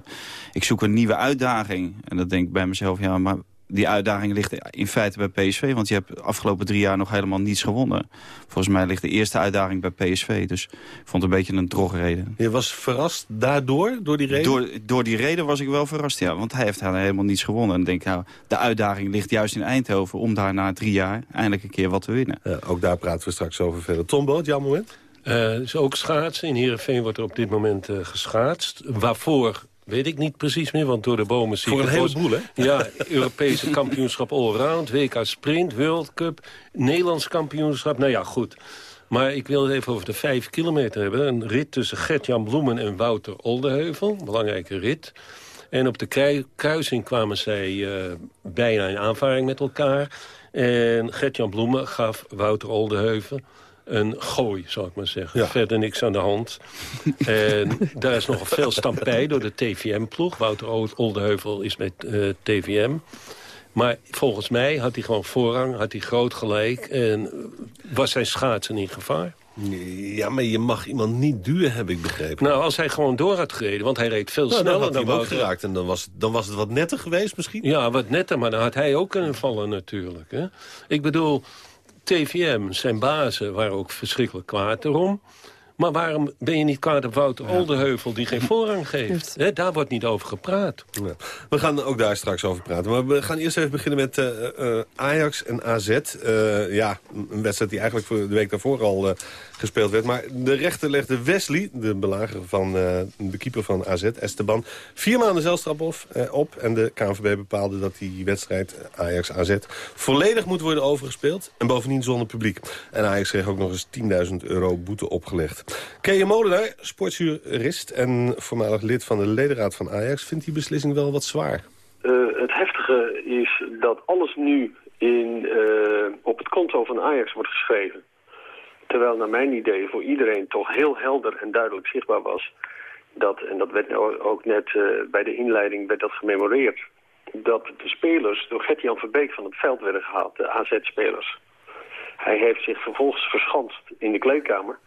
ik zoek een nieuwe uitdaging. En dat denk ik bij mezelf, ja, maar die uitdaging ligt in feite bij PSV. Want je hebt de afgelopen drie jaar nog helemaal niets gewonnen. Volgens mij ligt de eerste uitdaging bij PSV. Dus ik vond het een beetje een drogreden. Je was verrast daardoor, door die reden? Door, door die reden was ik wel verrast, ja. Want hij heeft helemaal niets gewonnen. En ik denk, nou, de uitdaging ligt juist in Eindhoven... om daar na drie jaar eindelijk een keer wat te winnen. Ja, ook daar praten we straks over verder. Tom Boot, jouw moment? Uh, is ook schaatsen. In Heerenveen wordt er op dit moment uh, geschaatst. Waarvoor Weet ik niet precies meer, want door de bomen zie Voor een heleboel, hè? Ja, Europese kampioenschap allround, WK Sprint, World Cup, Nederlands kampioenschap. Nou ja, goed. Maar ik wil het even over de vijf kilometer hebben. Een rit tussen Gert-Jan Bloemen en Wouter Oldeheuvel. Belangrijke rit. En op de krui- kruising kwamen zij eh, bijna in aanvaring met elkaar. En Gert-Jan Bloemen gaf Wouter Oldeheuvel een gooi, zal ik maar zeggen. Verder niks aan de hand. *laughs* en daar is nogal veel stampij door de TVM-ploeg. Wouter Oldeheuvel is met eh, TVM. Maar volgens mij had hij gewoon voorrang, had hij groot gelijk... en was zijn schaatsen in gevaar. Ja, maar je mag iemand niet duwen, heb ik begrepen. Nou, als hij gewoon door had gereden, want hij reed veel Nou, dan sneller had hij dan hem ook geraakt en dan was, dan was het wat netter geweest misschien. Ja, wat netter, maar dan had hij ook kunnen vallen natuurlijk. Hè? Ik bedoel, TVM, zijn bazen waren ook verschrikkelijk kwaad erom. Maar waarom ben je niet kwaad op Wouter Oldeheuvel die geen voorrang *laughs* geeft? Daar wordt niet over gepraat. Ja. We gaan ook daar straks over praten. Maar we gaan eerst even beginnen met eh, eh, Ajax en AZ. Eh, ja, een wedstrijd die eigenlijk voor de week daarvoor al eh, gespeeld werd. Maar de rechter legde Wesley, de belager van eh, de keeper van AZ, Esteban... vier maanden zelfstraf op, eh, op. En de KNVB bepaalde dat die wedstrijd Ajax-AZ... volledig moet worden overgespeeld. En bovendien zonder publiek. En Ajax kreeg ook nog eens 10.000 euro boete opgelegd. Kees Molenaar, sportjurist en voormalig lid van de ledenraad van Ajax... vindt die beslissing wel wat zwaar. Eh, het heftige is dat alles nu in, eh, op het konto van Ajax wordt geschreven. Terwijl naar mijn idee voor iedereen toch heel helder en duidelijk zichtbaar was... dat, en dat werd nou ook net eh, bij de inleiding werd dat gememoreerd... dat de spelers door Gert-Jan Verbeek van het veld werden gehaald, de AZ-spelers. Hij heeft zich vervolgens verschanst in de kleedkamer...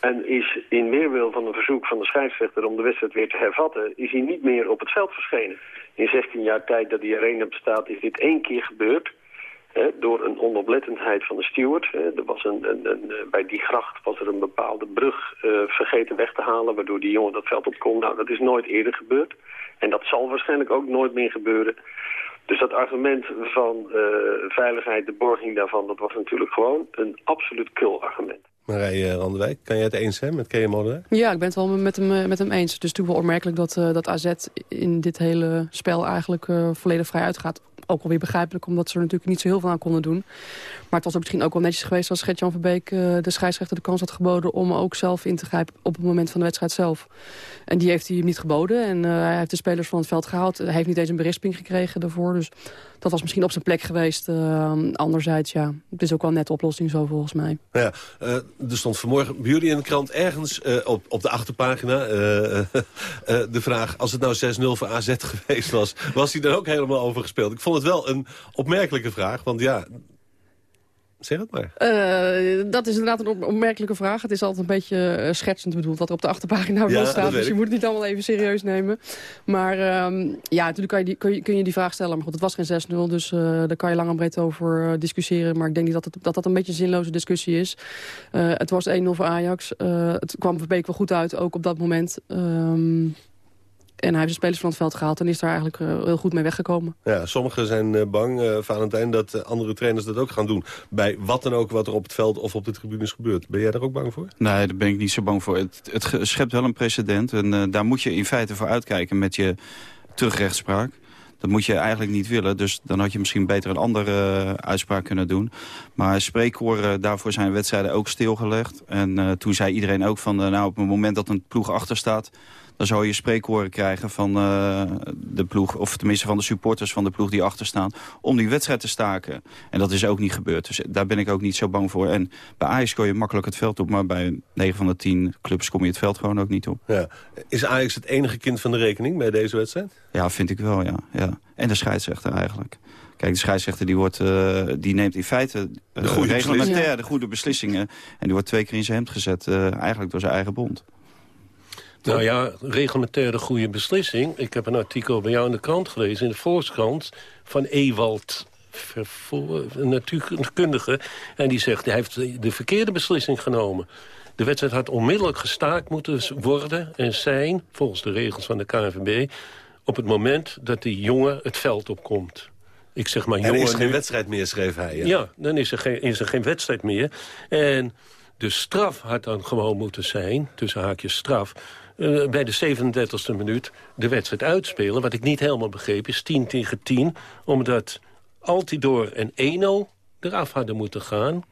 En is in weerwil van een verzoek van de scheidsrechter om de wedstrijd weer te hervatten... is hij niet meer op het veld verschenen. In 16 jaar tijd dat die arena bestaat is dit één keer gebeurd. Hè, door een onoplettendheid van de steward. Hè. Er was een, een, een, eh, bij die gracht was er een bepaalde brug eh, vergeten weg te halen... waardoor die jongen dat veld op kon. Nou, dat is nooit eerder gebeurd. En dat zal waarschijnlijk ook nooit meer gebeuren. Dus dat argument van eh, veiligheid, de borging daarvan... dat was natuurlijk gewoon een absoluut kul argument. Marije Randewijk, kan jij het eens zijn met Molenaar? Ja, ik ben het wel met hem, met hem eens. Het is natuurlijk wel opmerkelijk dat, eh, dat AZ in dit hele spel eigenlijk eh, volledig vrij uitgaat. Ook alweer begrijpelijk, omdat ze er natuurlijk niet zo heel veel aan konden doen. Maar het was ook misschien ook wel netjes geweest als Gert-Jan Verbeek eh, de scheidsrechter de kans had geboden om ook zelf in te grijpen op het moment van de wedstrijd zelf. En die heeft hij hem niet geboden en eh, hij heeft de spelers van het veld gehaald. Hij heeft niet eens een berisping gekregen daarvoor, dus dat was misschien op zijn plek geweest. Eh, anderzijds, ja, het is ook wel een nette oplossing zo volgens mij. Ja, er stond vanmorgen jullie in de krant ergens op, op de achterpagina de vraag... als het nou 6-0 voor AZ *laughs* geweest was, was hij er ook helemaal over gespeeld? Vond het wel een opmerkelijke vraag, want ja... Zeg het maar. Eh, dat is inderdaad een op- opmerkelijke vraag. Het is altijd een beetje eh, schertsend bedoeld wat er op de achterpagina Ja, staat. Dus je moet het niet allemaal even serieus nemen. Maar ehm, ja, natuurlijk kan je, die, kun, je, kun je die vraag stellen. Maar goed, het was geen 6-0, dus eh, daar kan je lang en breed over discussiëren. Maar ik denk niet dat, het, dat dat een beetje een zinloze discussie is. Het was 1-0 voor Ajax. Het kwam Verbeek wel goed uit, ook op dat moment. Ehm, en hij heeft de spelers van het veld gehaald en is daar eigenlijk eh, heel goed mee weggekomen. Ja, sommigen zijn eh, bang, eh, Valentijn, dat andere trainers dat ook gaan doen. Bij wat dan ook wat er op het veld of op de tribunes gebeurt. Ben jij daar ook bang voor? Nee, daar ben ik niet zo bang voor. Het, het schept wel een precedent. En eh, daar moet je in feite voor uitkijken met je terugrechtspraak. Dat moet je eigenlijk niet willen. Dus dan had je misschien beter een andere uitspraak kunnen doen. Maar spreekkoren, daarvoor zijn wedstrijden ook stilgelegd. En eh, toen zei iedereen ook van... nou, op het moment dat een ploeg achter staat... dan zou je spreekkoren krijgen van eh, de ploeg... of tenminste van de supporters van de ploeg die achter staan... om die wedstrijd te staken. En dat is ook niet gebeurd. Dus daar ben ik ook niet zo bang voor. En bij Ajax kon je makkelijk het veld op... maar bij 9 van de 10 clubs kom je het veld gewoon ook niet op. Ja. Is Ajax het enige kind van de rekening bij deze wedstrijd? Ja, vind ik wel, ja. ja. En de scheidsrechter eigenlijk. Kijk, de scheidsrechter die wordt, eh, die neemt in feite uh, De goede reglementair beslissingen. de goede beslissingen. En die wordt twee keer in zijn hemd gezet, eh, eigenlijk door zijn eigen bond. Nou ja, reglementair de goede beslissing. Ik heb een artikel bij jou in de krant gelezen, in de Volkskrant... van Ewald een natuurkundige. En die zegt, hij heeft de verkeerde beslissing genomen. De wedstrijd had onmiddellijk gestaakt moeten worden en zijn... volgens de regels van de KNVB... op het moment dat die jongen het veld opkomt. Ik zeg maar, Er jongen, is geen nu- wedstrijd meer, schreef hij. Ja. ja, dan is er, geen, is er geen wedstrijd meer. En de straf had dan gewoon moeten zijn, tussen haakjes straf... eh, bij de 37e minuut de wedstrijd uitspelen. Wat ik niet helemaal begreep is 10 tegen 10. Omdat Altidor en Eno eraf hadden moeten gaan.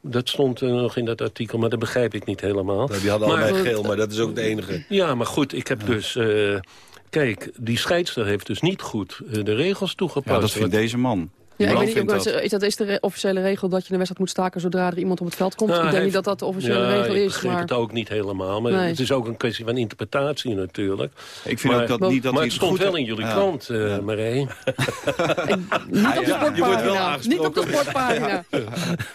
Dat stond nog in dat artikel, maar dat begrijp ik niet helemaal. Nou, die hadden allebei geel, maar dat is ook het enige. Ja, maar goed, ik heb dus... eh, kijk, die scheidsrechter heeft dus niet goed eh, de regels toegepast. Ja, dat vindt deze man. Ja, ik weet niet, maar is dat is de officiële regel dat je een wedstrijd moet staken zodra er iemand op het veld komt? Nou, ik denk niet dat dat de officiële ja, regel ik is. begreep Maar... het ook niet helemaal. Maar Nee. het is ook een kwestie van interpretatie natuurlijk. Ik vind maar, ook dat niet dat maar het het stond goed wel in jullie Ja. krant, eh Marij. *laughs* Niet op de Ja, je wordt wel sportpagina. Niet op de sportpagina. *laughs*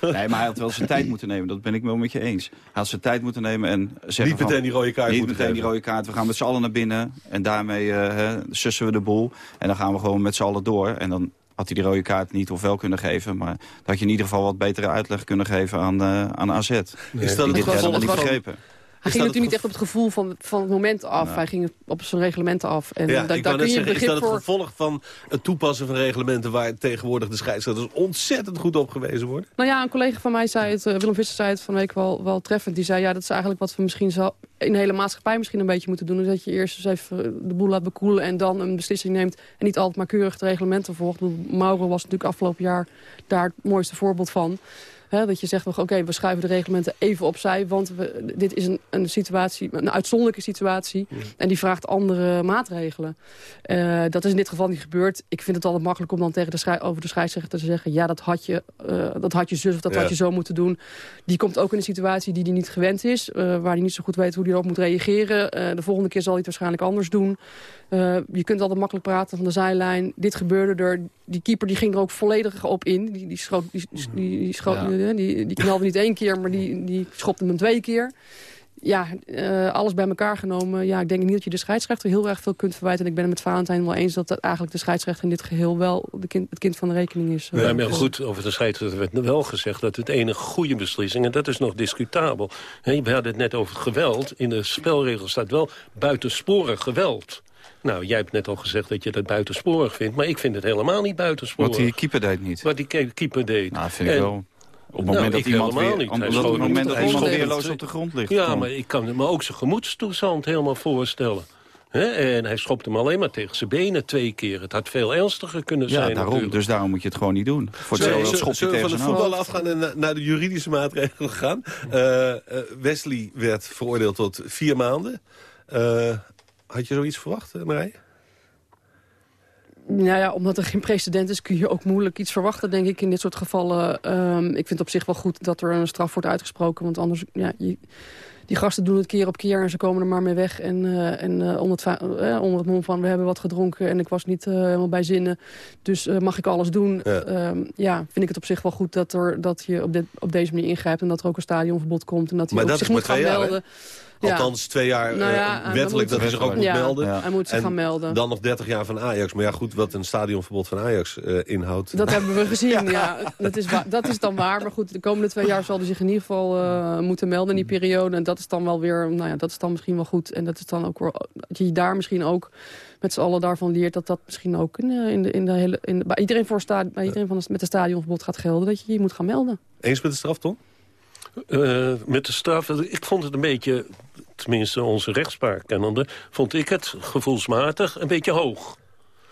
Nee, maar hij had wel zijn tijd moeten nemen. Dat ben ik wel met je eens. Hij had zijn tijd moeten nemen en zeggen Niet van- meteen die rode kaart Niet meteen die rode kaart. We gaan met z'n allen naar binnen. En daarmee eh, hè, sussen we de boel. En dan gaan we gewoon met z'n allen door. En dan had hij die rode kaart niet of wel kunnen geven. Maar dan had je in ieder geval wat betere uitleg kunnen geven aan, eh, aan AZ. Is dat het dit gevolg helemaal niet van- begrepen. Hij ging natuurlijk niet echt op het gevoel van, van het moment af. Hij ging op zijn reglementen af. En Ja, da- ik daar kun je zeggen, is dat het voor... gevolg van het toepassen van reglementen... waar tegenwoordig de scheidsrechters ontzettend goed op gewezen worden? Nou ja, een collega van mij zei het, eh, Willem Visser zei het van week wel, wel treffend. Die zei, ja, dat is eigenlijk wat we misschien zo in de hele maatschappij misschien een beetje moeten doen. Is dat je eerst eens even de boel laat bekoelen en dan een beslissing neemt. En niet altijd maar keurig de reglementen volgt. Mauro was natuurlijk afgelopen jaar daar het mooiste voorbeeld van. Hè, dat je zegt, nog, oké, we schuiven de reglementen even opzij. Want we, dit is een, een situatie, een uitzonderlijke situatie. En die vraagt andere maatregelen. Eh, dat is in dit geval niet gebeurd. Ik vind het altijd makkelijk om dan tegen de over de scheidsrechter te zeggen... ja, dat had je, eh, dat had je zus of dat Ja. had je zo moeten doen. Die komt ook in een situatie die hij niet gewend is. eh, waar hij niet zo goed weet hoe hij erop moet reageren. De volgende keer zal hij het waarschijnlijk anders doen. Eh, je kunt altijd makkelijk praten van de zijlijn. Dit gebeurde er. Die keeper die ging er ook volledig op in. Die, die, schoot, die, die, die, schoot, Ja. die, die knalde niet één keer, maar die, die schopte hem twee keer. Ja, eh, alles bij elkaar genomen. Ja, ik denk niet dat je de scheidsrechter heel erg veel kunt verwijten. En ik ben het met Valentijn wel eens dat dat eigenlijk de scheidsrechter in dit geheel wel de kind, het kind van de rekening is. eh. Ja, maar goed, over de scheidsrechter werd wel gezegd dat het enige goede beslissing... en dat is nog discutabel. Hè, we hadden het net over geweld. In de spelregels staat wel buitensporig geweld. Nou, jij hebt net al gezegd dat je dat buitensporig vindt... maar ik vind het helemaal niet buitensporig. Wat die keeper deed niet. Wat die ke- keeper deed. Nou, vind ik En- wel. Op het Nou, moment dat iemand helemaal weer, niet. Op het moment dat iemand weerloos op de grond ligt. Ja, dan- maar ik kan me ook zijn gemoedstoestand helemaal voorstellen. Hè? En hij schopt hem alleen maar tegen zijn benen twee keer. Het had veel ernstiger kunnen ja, zijn daarom. natuurlijk. Dus daarom moet je het gewoon niet doen. Voor Zullen we- schop je zullen we tegen van het voetbal afgaan en na- naar de juridische maatregelen gaan? Eh, eh, Wesley werd veroordeeld tot vier maanden. Eh, had je zoiets verwacht, eh, Marij? Nou ja, omdat er geen precedent is, kun je ook moeilijk iets verwachten, denk ik, in dit soort gevallen. Ehm, ik vind het op zich wel goed dat er een straf wordt uitgesproken. Want anders, ja, je- die gasten doen het keer op keer en ze komen er maar mee weg. En, eh, en eh, onder, het, eh, onder het mom van, we hebben wat gedronken en ik was niet helemaal bij zinnen. Dus mag ik alles doen? Ja. Ja. ja, vind ik het op zich wel goed dat, er, dat je op, dit, op deze manier ingrijpt. En dat er ook een stadionverbod komt. En dat hij Maar ook dat zich maar gaan melden. Ja. Althans, twee jaar Nou eh, ja, wettelijk dat hij zich ook moet melden. hij moet zich En gaan melden. Dan nog 30 jaar van Ajax. Maar ja, goed, wat een stadionverbod van Ajax eh, inhoudt. Dat hebben we gezien, *laughs* ja. Dat, is dat is dan waar. Maar goed, de komende twee jaar zal hij zich in ieder geval eh, moeten melden in die periode. En dat is dan wel weer, nou ja, dat is dan misschien wel goed. En dat is dan ook wel, dat je daar misschien ook met z'n allen daarvan leert... dat dat misschien ook in, de- in de, in de hele, in de- bij iedereen, voor sta, bij iedereen van de, met de stadionverbod gaat gelden. Dat je je moet gaan melden. Eens met de straf, Tom? Eh, met de straf, ik vond het een beetje, tenminste onze rechtspraak kennende... vond ik het gevoelsmatig een beetje hoog.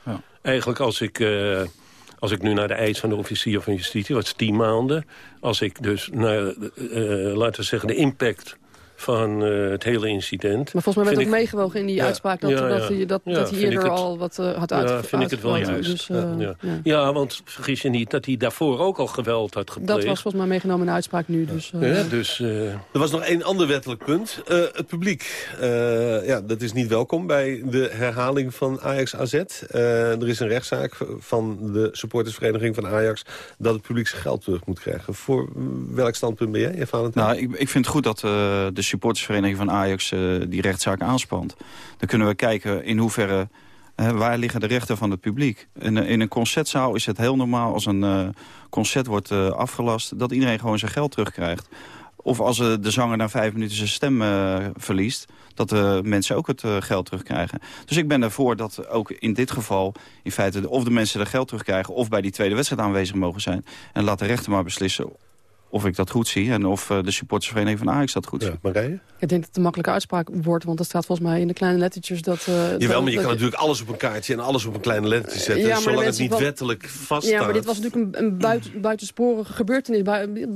Ja. Eigenlijk als ik, eh, als ik nu naar de eis van de officier van justitie... was tien maanden, als ik dus naar, eh, laten we zeggen, de impact van eh, het hele incident... Maar volgens mij werd ook ik- meegewogen in die Ja, uitspraak... dat, ja, dat, ja. hij, dat, Ja, dat hij eerder het- al wat eh, had uit, Ja, vind ik het wel uitgevoerd. juist. Dus, eh, ja, ja. ja. Ja, want vergis je niet dat hij daarvoor ook al geweld had gepleegd. Dat was volgens mij meegenomen in de uitspraak nu. Dus, eh, Ja, dus, eh, Er was nog één ander wettelijk punt. Eh, het publiek. Eh, ja, dat is niet welkom bij de herhaling van Ajax-AZ. Eh, er is een rechtszaak van de supportersvereniging van Ajax... dat het publiek zijn geld terug moet krijgen. Voor welk standpunt ben jij, Valentijn? Nou, ik, ik vind het goed dat eh, de supportersvereniging van Ajax eh, die rechtszaak aanspant. Dan kunnen we kijken in hoeverre, waar liggen de rechten van het publiek. In, eh, in een concertzaal is het heel normaal als een eh, concert wordt afgelast... dat iedereen gewoon zijn geld terugkrijgt. Of als de zanger na vijf minuten zijn stem verliest... dat de mensen ook het geld terugkrijgen. Dus ik ben ervoor dat ook in dit geval... in feite of de mensen er geld terugkrijgen... of bij die tweede wedstrijd aanwezig mogen zijn. En laat de rechter maar beslissen of ik dat goed zie en of eh, de supportersvereniging van Ajax dat goed ziet. Marije? Ik denk dat het een makkelijke uitspraak wordt, want dat staat volgens mij in de kleine lettertjes. Dat, eh, Jawel, dat- maar je dat- kan natuurlijk alles op een kaartje en alles op een kleine letter zetten. Ja, de zolang het niet wettelijk vaststaat. Ja, maar dit was natuurlijk een, een buiten, buitensporige gebeurtenis. Bui-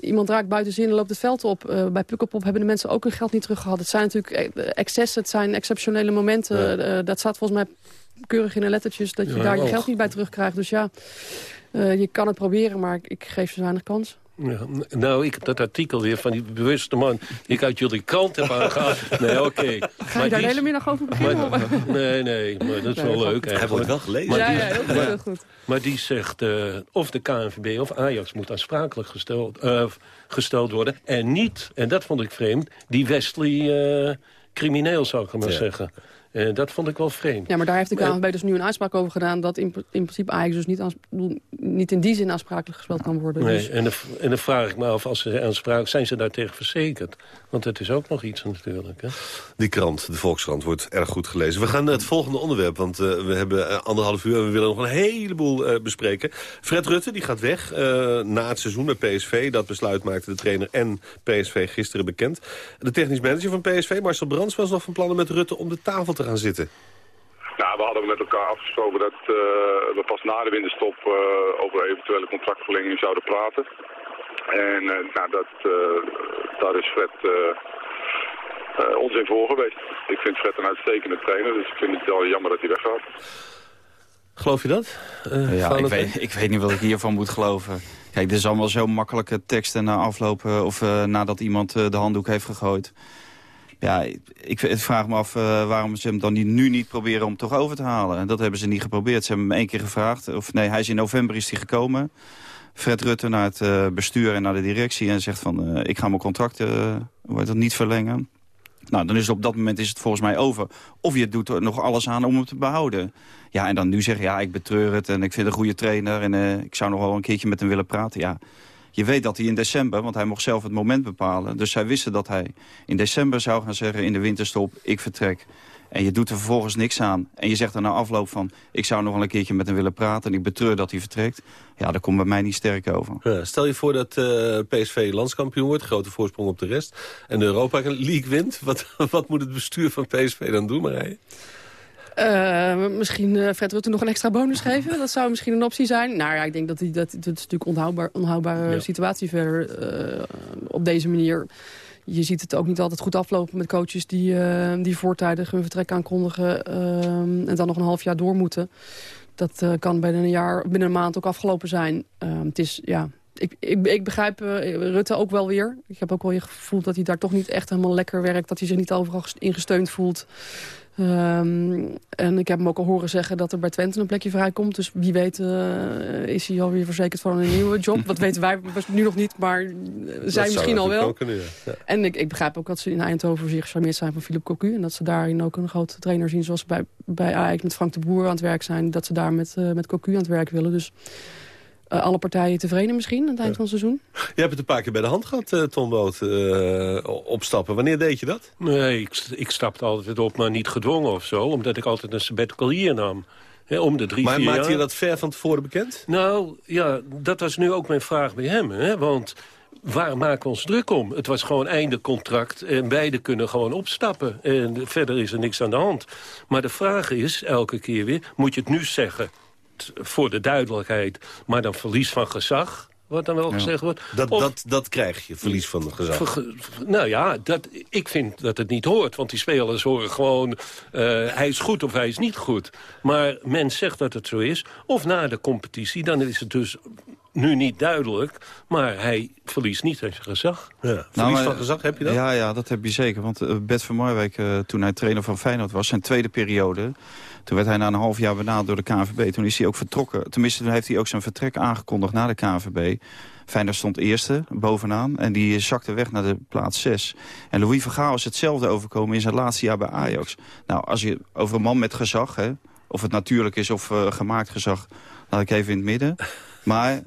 iemand raakt buiten zin en loopt het veld op. Eh, bij Pukkelpop hebben de mensen ook hun geld niet teruggehad. Het zijn natuurlijk eh, excessen, het zijn exceptionele momenten. Dat staat volgens mij keurig in de lettertjes dat je Ja, daar je geld niet bij terugkrijgt. Dus ja, eh, je kan het proberen, maar ik, ik geef ze weinig kans. Ja, nou, ik heb dat artikel weer van die bewuste man... die ik uit jullie krant heb aangehaald. Nee, oké. Ga je daar de die- hele middag over beginnen? Maar- nee, nee, maar dat is Nee, wel leuk. Hij het wel gelezen. Maar Ja, die- ja, heel goed, maar- heel goed. Maar die zegt eh, of de KNVB of Ajax moet aansprakelijk gesteld, eh, gesteld worden. En niet, en dat vond ik vreemd, die Wesley eh, crimineel zou ik maar Ja. zeggen. En dat vond ik wel vreemd. Ja, maar daar heeft de KNVB dus nu een uitspraak over gedaan... dat in, in principe Ajax dus niet, niet in die zin aansprakelijk gesteld kan worden. Nee, Dus, en, dan, en dan vraag ik me af, als ze aanspraak, zijn ze daartegen verzekerd? Want dat is ook nog iets natuurlijk. Hè? Die krant, de Volkskrant, wordt erg goed gelezen. We gaan naar het volgende onderwerp, want eh, we hebben eh, anderhalf uur... en we willen nog een heleboel eh, bespreken. Fred Rutte die gaat weg eh, na het seizoen bij PSV. Dat besluit maakte de trainer en PSV gisteren bekend. De technisch manager van PSV, Marcel Brands... was nog van plannen met Rutte om de tafel te gaan zitten. Nou, we hadden met elkaar afgesproken dat eh, we pas na de winterstop eh, over eventuele contractverlenging zouden praten. En eh, nou, dat, eh, daar is Fred eh eh, ons in voor geweest. Ik vind Fred een uitstekende trainer, dus ik vind het wel jammer dat hij weggaat. Geloof je dat? Eh, ja, ik weet, ik weet niet wat ik hiervan moet geloven. Kijk, dit is allemaal zo makkelijke teksten na aflopen... of eh, nadat iemand eh, de handdoek heeft gegooid. Ja, ik, ik vraag me af eh, waarom ze hem dan niet, nu niet proberen om het toch over te halen. En dat hebben ze niet geprobeerd. Ze hebben hem één keer gevraagd. Of nee, hij is in november is hij gekomen. Fred Rutte naar het eh, bestuur en naar de directie... en zegt van, eh, ik ga mijn contract dat, niet verlengen. Nou, dan is het op dat moment is het volgens mij over. Of je doet er nog alles aan om hem te behouden. Ja, en dan nu zeggen, ja, ik betreur het en ik vind een goede trainer... en ik zou nog wel een keertje met hem willen praten. Ja, je weet dat hij in december, want hij mocht zelf het moment bepalen... dus zij wisten dat hij in december zou gaan zeggen in de winterstop... ik vertrek. En je doet er vervolgens niks aan. En je zegt er na afloop van... ik zou nog wel een keertje met hem willen praten... en ik betreur dat hij vertrekt. Ja, dat komt bij mij niet sterk over. Stel je voor dat eh, PSV landskampioen wordt, grote voorsprong op de rest... en de Europa League wint. Wat, *laughs* wat moet het bestuur van PSV dan doen, Marije? Eh, misschien eh, Fred Rutte nog een extra bonus *laughs* geven. Dat zou misschien een optie zijn. Nou ja, ik denk dat die, dat, dat is natuurlijk onhoudbaar, onhoudbare Ja. situatie verder eh, op deze manier. Je ziet het ook niet altijd goed aflopen met coaches die, die voortijdig hun vertrek aankondigen eh, en dan nog een half jaar door moeten. Dat kan binnen een jaar, binnen een maand ook afgelopen zijn. Eh, het is, ja, ik, ik, ik begrijp Rutte ook wel weer. Ik heb ook wel je gevoel dat hij daar toch niet echt helemaal lekker werkt. Dat hij zich niet overal ingesteund voelt. Ehm, en ik heb hem ook al horen zeggen dat er bij Twente een plekje vrijkomt. Dus wie weet eh, is hij alweer verzekerd van een nieuwe job. *laughs* Dat weten wij nu nog niet, maar zij misschien al wel. En ik, ik begrijp ook dat ze in Eindhoven zeer gecharmeerd zijn van Philip Cocu. En dat ze daarin ook een grote trainer zien zoals ze bij, bij Ajax met Frank de Boer aan het werk zijn. Dat ze daar met, eh, met Cocu aan het werk willen. Dus alle partijen tevreden misschien aan het eind van het seizoen. Je hebt het een paar keer bij de hand gehad, eh Tom Boot, eh, opstappen. Wanneer deed je dat? Nee, ik, ik stapte altijd op, maar niet gedwongen of zo. Omdat ik altijd een sabbatical hier nam. Hè, om de drie, Maar vier maakte jaar. je dat ver van tevoren bekend? Nou, ja, dat was nu ook mijn vraag bij hem. Hè? Want waar maken we ons druk om? Het was gewoon einde contract en beide kunnen gewoon opstappen. En verder is er niks aan de hand. Maar de vraag is, elke keer weer, moet je het nu zeggen... voor de duidelijkheid, maar dan verlies van gezag... wat dan wel gezegd wordt. Dat, Of- dat, dat krijg je, verlies van het gezag. Nou ja, dat, ik vind dat het niet hoort. Want die spelers horen gewoon... eh, hij is goed of hij is niet goed. Maar men zegt dat het zo is. Of na de competitie, dan is het dus nu niet duidelijk. Maar hij verliest niet zijn gezag. Ja, verlies Nou, maar- van gezag, heb je dat? Ja, ja, dat heb je zeker. Want eh, Bert van Marwijk, eh, toen hij trainer van Feyenoord was... zijn tweede periode, toen werd hij na een half jaar benaderd door de KNVB. Toen is hij ook vertrokken. Tenminste, toen heeft hij ook zijn vertrek aangekondigd naar de KNVB. Feyenoord stond eerste, bovenaan. En die zakte weg naar de plaats 6. En Louis van Gaal is hetzelfde overkomen in zijn laatste jaar bij Ajax. Nou, als je over een man met gezag... Hè, of het natuurlijk is of eh, gemaakt gezag... laat ik even in het midden. Maar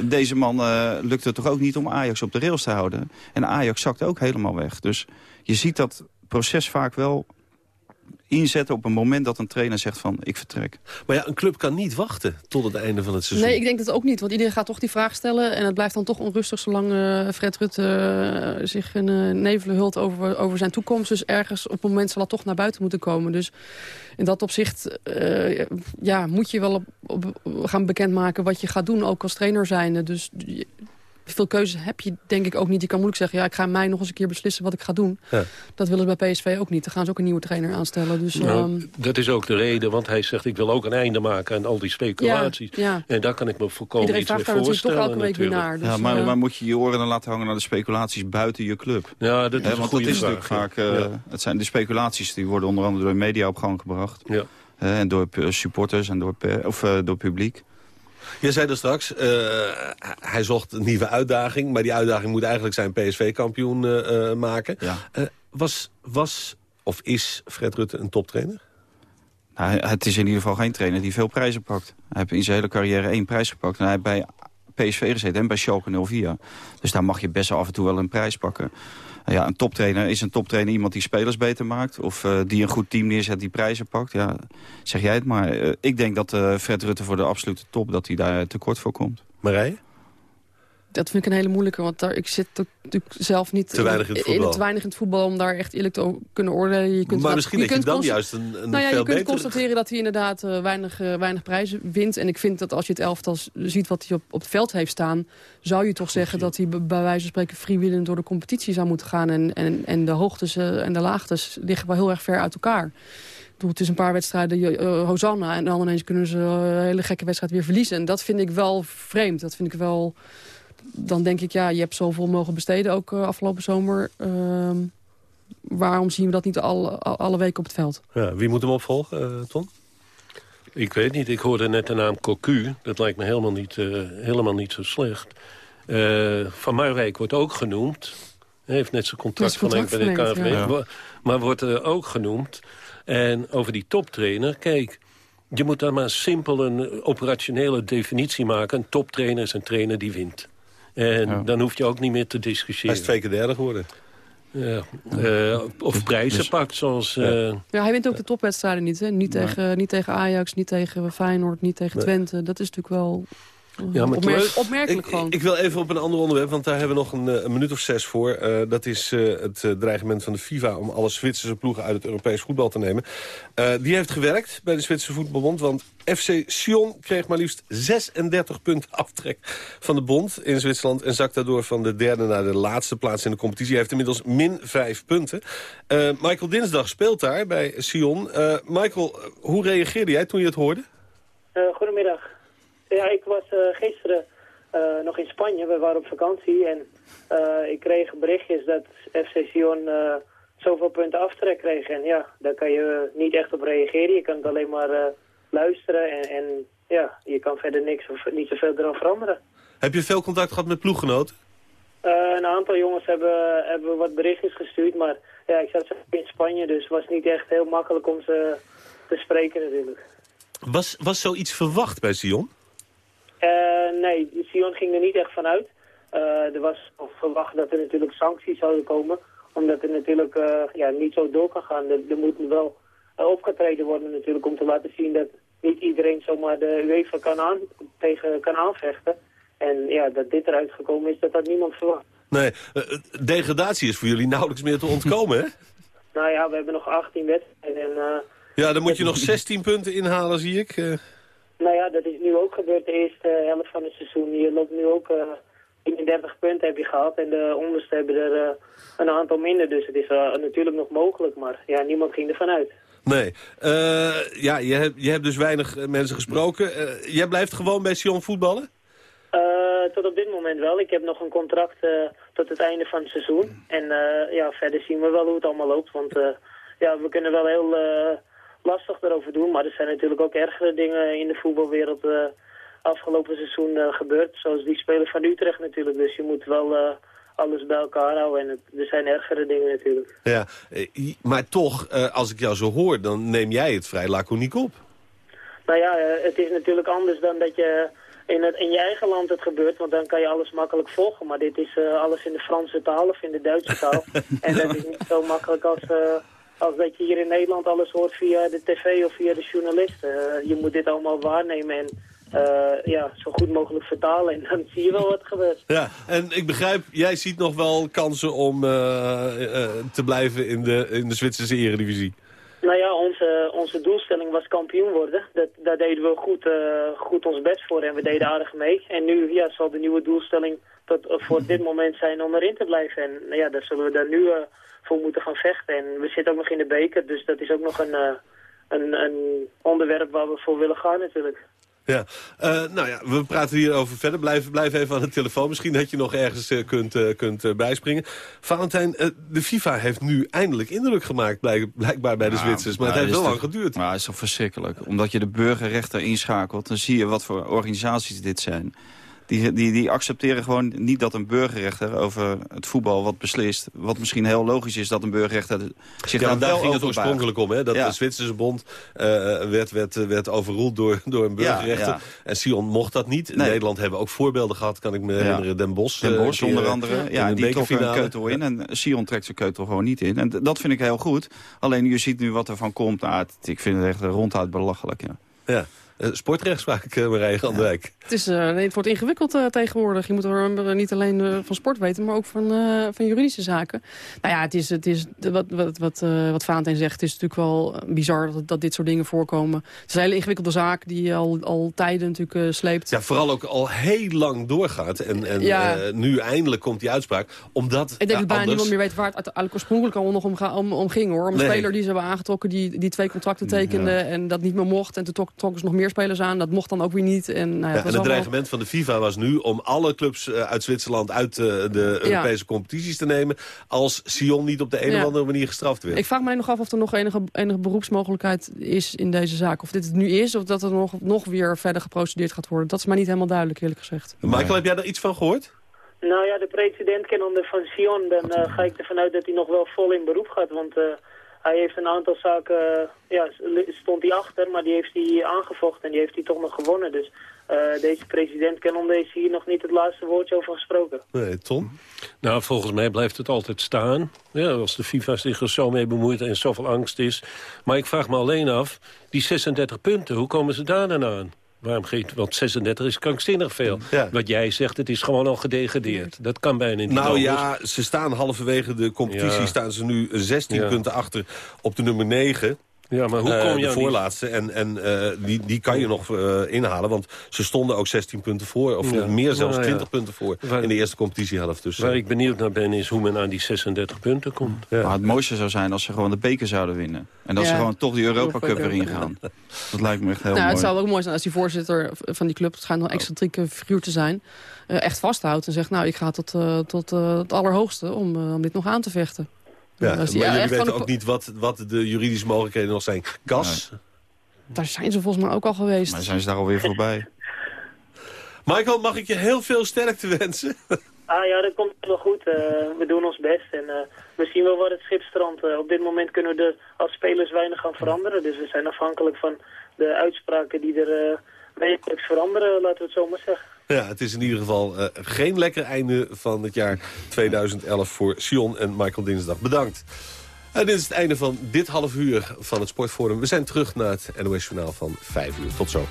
deze man eh lukt het toch ook niet om Ajax op de rails te houden. En Ajax zakt ook helemaal weg. Dus je ziet dat proces vaak wel inzetten op een moment dat een trainer zegt van ik vertrek. Maar ja, een club kan niet wachten tot het einde van het seizoen. Nee, ik denk dat ook niet. Want iedereen gaat toch die vraag stellen. En het blijft dan toch onrustig zolang eh, Fred Rutte eh, zich in uh, nevelen hult over, over zijn toekomst. Dus ergens op het moment zal dat toch naar buiten moeten komen. Dus in dat opzicht eh, ja, moet je wel op, op, gaan bekendmaken wat je gaat doen. Ook als trainer zijnde. Dus je- veel keuze heb je denk ik ook niet. Je kan moeilijk zeggen, ja, ik ga in mei nog eens een keer beslissen wat ik ga doen. Ja. Dat willen ze bij PSV ook niet. Dan gaan ze ook een nieuwe trainer aanstellen. Dus, Nou, ehm, dat is ook de reden, want hij zegt ik wil ook een einde maken aan al die speculaties. Ja, ja. En daar kan ik me volkomen Iedereen iets mee voorstellen. toch elke week weer naar. Dus, ja, maar, eh, maar moet je je oren dan laten hangen naar de speculaties buiten je club? Ja, dat is want goede dat is vraag, natuurlijk vaak... eh, Ja. Het zijn de speculaties die worden onder andere door de media op gang gebracht. Ja. Hè, en door eh, supporters en door, per- of, door publiek. Je zei er straks, eh, hij zocht een nieuwe uitdaging. Maar die uitdaging moet eigenlijk zijn PSV-kampioen eh, eh, maken. Was, was of is Fred Rutte een toptrainer? Nou, het is in ieder geval geen trainer die veel prijzen pakt. Hij heeft in zijn hele carrière één prijs gepakt. En hij heeft bij PSV gezeten en bij Schalke 04. Dus daar mag je best af en toe wel een prijs pakken. Ja, een toptrainer is een toptrainer iemand die spelers beter maakt... of eh, die een goed team neerzet die prijzen pakt. Ja, zeg jij het maar. Eh, ik denk dat eh, Fred Rutte voor de absolute top... dat hij daar tekort voor komt. Marije? Dat vind ik een hele moeilijke, want daar, ik zit natuurlijk zelf niet Te weinig in het voetbal. te weinig in het voetbal om daar echt eerlijk te kunnen oordelen. Je kunt Maar misschien je dat je dan juist een, een nou ja, veel je kunt constateren dat hij inderdaad eh, weinig, eh, weinig prijzen wint. En ik vind dat als je het elftal ziet wat hij op, op het veld heeft staan... zou je toch zeggen dat hij bij wijze van spreken freewheelend door de competitie zou moeten gaan. En, en, en de hoogtes eh, en de laagtes liggen wel heel erg ver uit elkaar. Bedoel, het is een paar wedstrijden uh, Hosanna en dan ineens kunnen ze een hele gekke wedstrijd weer verliezen. En dat vind ik wel vreemd. Dat vind ik wel... Dan denk ik, ja, je hebt zoveel mogen besteden ook eh, afgelopen zomer. Ehm, waarom zien we dat niet alle, alle weken op het veld? Ja, wie moet hem opvolgen, eh, Ton? Ik weet niet, ik hoorde net de naam Cocu. Dat lijkt me helemaal niet, eh, helemaal niet zo slecht. Eh, van Marwijk wordt ook genoemd. Hij heeft net zijn contract bij de contract verlengd, ja. Wa- Maar wordt er ook genoemd. En over die toptrainer, kijk... Je moet dan maar simpel een operationele definitie maken. Een toptrainer is een trainer die wint. En dan hoef je ook niet meer te discussiëren. Hij is twee keer derde geworden. Ja, eh, of prijzen pakt, zoals... eh, Ja, hij wint ook de topwedstrijden niet. Hè? Niet, tegen, niet tegen Ajax, niet tegen Feyenoord, niet tegen Nee. Twente. Dat is natuurlijk wel Ja, maar opmerk- opmerkelijk ik, gewoon. Ik wil even op een ander onderwerp, want daar hebben we nog een, eh, een minuut of zes voor. Eh, dat is eh, het dreigement van de FIFA om alle Zwitserse ploegen uit het Europees voetbal te nemen. Eh, die heeft gewerkt bij de Zwitserse Voetbalbond, want FC Sion kreeg maar liefst 36 punten aftrek van de bond in Zwitserland... en zakt daardoor van de derde naar de laatste plaats in de competitie. Hij heeft inmiddels min vijf punten. Eh, Michael Dinsdag speelt daar bij Sion. Eh, Michael, hoe reageerde jij toen je het hoorde? Eh, goedemiddag. Ja, ik was eh, gisteren eh, nog in Spanje. We waren op vakantie en eh, ik kreeg berichtjes dat FC Sion zoveel punten aftrek kreeg. En ja, daar kan je niet echt op reageren. Je kan het alleen maar luisteren en, en ja, je kan verder niks of niet zoveel eraan veranderen. Heb je veel contact gehad met ploeggenoten? Een aantal jongens hebben, hebben wat berichtjes gestuurd, maar ja, ik zat zelf in Spanje, dus het was niet echt heel makkelijk om ze te spreken natuurlijk. Was, was zoiets verwacht bij Sion? Eh, nee, Sion ging er niet echt vanuit. Eh er was verwacht dat er natuurlijk sancties zouden komen. Omdat het natuurlijk eh, ja, niet zo door kan gaan. Er, er moet wel opgetreden worden natuurlijk om te laten zien dat niet iedereen zomaar de UEFA kan, aan, tegen, kan aanvechten. En ja, dat dit eruit gekomen is, dat had niemand verwacht. Nee, degradatie is voor jullie nauwelijks meer te ontkomen, hè? *laughs* Nou ja, we hebben nog 18 wedstrijden. En, Ja, dan moet je nog 16 punten inhalen, zie ik. Eh, Nou ja, dat is nu ook gebeurd de eerste helft van het seizoen. Je loopt nu ook eh 31 punten heb je gehad en de onderste hebben er eh, een aantal minder. Dus het is eh, natuurlijk nog mogelijk, maar ja, niemand ging ervan uit. nee. Eh, ja, je hebt, je hebt dus weinig eh, mensen gesproken. Eh, jij blijft gewoon bij Sion voetballen? Eh, tot op dit moment wel. Ik heb nog een contract eh, tot het einde van het seizoen. En eh, ja, verder zien we wel hoe het allemaal loopt. Want eh, ja, we kunnen wel heel eh, lastig erover doen. Maar er zijn natuurlijk ook ergere dingen in de voetbalwereld eh, afgelopen seizoen eh, gebeurd. Zoals die speler van Utrecht natuurlijk. Dus je moet wel eh, alles bij elkaar houden. En het, er zijn ergere dingen natuurlijk. Ja, maar toch, als ik jou zo hoor, dan neem jij het vrij laconiek op. Nou ja, het is natuurlijk anders dan dat je in, het, in je eigen land het gebeurt. Want dan kan je alles makkelijk volgen. Maar dit is alles in de Franse taal of in de Duitse taal. *laughs* en dat is niet zo makkelijk als, als dat je hier in Nederland alles hoort via de tv of via de journalisten. Eh, je moet dit allemaal waarnemen en eh, ja, zo goed mogelijk vertalen. En dan zie je wel wat gebeurt. Ja, en ik begrijp, jij ziet nog wel kansen om eh, te blijven in de, in de Zwitserse eredivisie. Nou ja, onze, onze doelstelling was kampioen worden. Dat, daar deden we goed, eh, goed ons best voor en we deden aardig mee. En nu ja, zal de nieuwe doelstelling tot, eh, voor dit moment zijn om erin te blijven. En nou ja, daar zullen we daar nu eh, voor moeten gaan vechten. En we zitten ook nog in de beker, dus dat is ook nog een, een, een onderwerp waar we voor willen gaan natuurlijk. Ja, Eh, nou ja, we praten hierover verder. Blijf, blijf even aan de telefoon. Misschien dat je nog ergens eh, kunt, eh, kunt bijspringen. Valentijn, de FIFA heeft nu eindelijk indruk gemaakt, blijk- blijkbaar bij de Zwitsers. Maar het heeft wel lang geduurd. Maar het is toch verschrikkelijk. Omdat je de burgerrechter inschakelt, dan zie je wat voor organisaties dit zijn. Die, die, die accepteren gewoon niet dat een burgerrechter over het voetbal wat beslist. Wat misschien heel logisch is dat een burgerrechter zich Ja, daar wel ging het oorspronkelijk om. Hè? Dat Ja. de Zwitserse bond eh, werd, werd, werd overroeld door, door een burgerrechter. ja. En Sion mocht dat niet. In Nee. Nederland hebben we ook voorbeelden gehad, kan ik me herinneren. Den Bosch. Den eh, Bosch keer, onder eh, andere. Ja, die trokken een keutel in. En Sion trekt zijn keutel gewoon niet in. En dat vind ik heel goed. Alleen je ziet nu wat er van komt. Nou, ik vind het echt ronduit belachelijk. Ja. Ja, Eh, sportrechtspraak, uh, Marije Gandwijk. Het, is, eh, nee, het wordt ingewikkeld eh, tegenwoordig. Je moet er eh, niet alleen eh, van sport weten, maar ook van, eh, van juridische zaken. Nou ja, het is, het is wat, wat, wat, eh, wat Valentijn zegt, het is natuurlijk wel eh, bizar dat, dat dit soort dingen voorkomen. Het is een hele ingewikkelde zaak die al, al tijden natuurlijk eh, sleept. Ja, vooral ook al heel lang doorgaat. En, en Ja. eh, nu eindelijk komt die uitspraak. Omdat Ik denk ja, dat bijna anders... niemand meer weet waar het uiteindelijk oorspronkelijk allemaal nog om, om, om ging. hoor. Om een speler die ze hebben aangetrokken die, die twee contracten tekende en dat niet meer mocht. En toen trok- trokken ze nog meer spelers aan. Dat mocht dan ook weer niet. En, nou ja, Ja, het en was het allemaal- dreigement van de FIFA was nu om alle clubs eh, uit Zwitserland uit eh, de Europese competities te nemen. Als Sion niet op de een Ja. of andere manier gestraft werd. Ik vraag mij nog af of er nog enige, enige beroepsmogelijkheid is in deze zaak. Of dit het nu is, of dat er nog, nog weer verder geprocedeerd gaat worden. Dat is mij niet helemaal duidelijk, eerlijk gezegd. Michael, heb jij daar iets van gehoord? Nou ja, de president kennende van Sion, dan eh, ga ik ervan uit dat hij nog wel vol in beroep gaat. Want eh, hij heeft een aantal zaken, ja, stond hij achter, maar die heeft hij aangevochten en die heeft hij toch nog gewonnen. Dus eh, deze president kennende is hier nog niet het laatste woordje over gesproken. Nee, Tom? Nou, volgens mij blijft het altijd staan. Ja, als de FIFA zich er zo mee bemoeit en zoveel angst is. Maar ik vraag me alleen af, die 36 punten, hoe komen ze daar dan aan? Waarom geeft, want 36 is krankzinnig veel. Wat jij zegt, het is gewoon al gedegradeerd. Dat kan bijna niet Nou anders. ja, ze staan halverwege de competitie Ja. staan ze nu 16 Ja. punten achter op de nummer 9. Ja, maar hoe Eh, kom je de voorlaatste. En, en eh, die, die kan je nog eh, inhalen, want ze stonden ook 16 punten voor. Of Ja. meer zelfs Nou ja. 20 punten voor in de eerste competitiehelft. Dus, Waar ik benieuwd naar ben, is hoe men aan die 36 punten komt. Maar het mooiste zou zijn als ze gewoon de beker zouden winnen. En dat Ja. ze gewoon toch die Europa Cup Cup, ingaan. Dat lijkt me echt heel nou, mooi. het zou ook mooi zijn als die voorzitter van die club, het schijnt wel een excentrieke figuur te zijn, eh, echt vasthoudt en zegt, nou, ik ga tot, eh, tot het allerhoogste om, om dit nog aan te vechten. Ja, maar jullie weten ook niet wat, wat de juridische mogelijkheden nog zijn. Gas? Daar zijn ze volgens mij ook al geweest. Maar zijn ze daar alweer voorbij? *laughs* Michael, mag ik je heel veel sterkte wensen? *laughs* Ah ja, dat komt wel goed. Eh, we doen ons best en eh, we zien wel waar het schip strandt. Eh, op dit moment kunnen we er als spelers weinig gaan veranderen. Dus we zijn afhankelijk van de uitspraken die er wekelijks veranderen, laten we het zo maar zeggen. Ja, het is in ieder geval eh, geen lekker einde van het jaar 2011 voor Sion en Michael Dinsdag. Bedankt. En dit is het einde van dit half uur van het Sportforum. We zijn terug naar het NOS Journaal van 5 uur. Tot zo.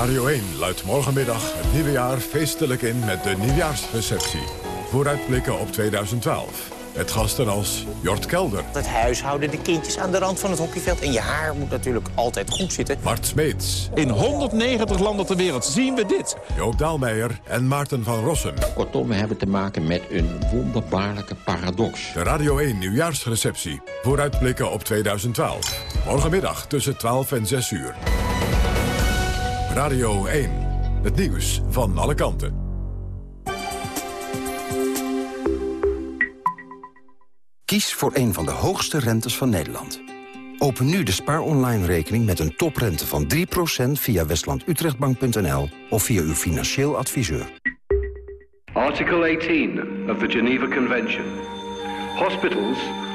Radio 1 luidt morgenmiddag het nieuwe jaar feestelijk in met de nieuwjaarsreceptie. Vooruitblikken op 2012. Met gasten als Jort Kelder, Het huishouden, de kindjes aan de rand van het hockeyveld. En je haar moet natuurlijk altijd goed zitten. Bart Smeets, In 190 landen ter wereld zien we dit. Joop Daalmeijer en Maarten van Rossum. Kortom, we hebben te maken met een wonderbaarlijke paradox. De Radio 1 nieuwjaarsreceptie. Vooruitblikken op 2012. Morgenmiddag tussen 12 en 6 uur. Radio 1. Het nieuws van alle kanten. Kies voor een van de hoogste rentes van Nederland. Open nu de Spaar Online rekening met een toprente van 3% via westlandutrechtbank.nl of via uw financieel adviseur. Article 18 of the Geneva Convention. Hospitals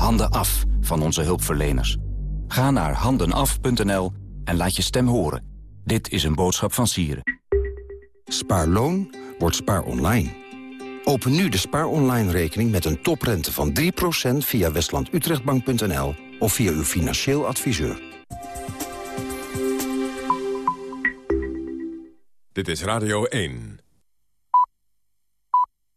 Handen af van onze hulpverleners. Ga naar handenaf.nl en laat je stem horen. Dit is een boodschap van Sieren. Spaarloon wordt spaar online. Open nu de spaar online rekening met een toprente van 3% via westlandutrechtbank.nl of via uw financieel adviseur. Dit is Radio 1.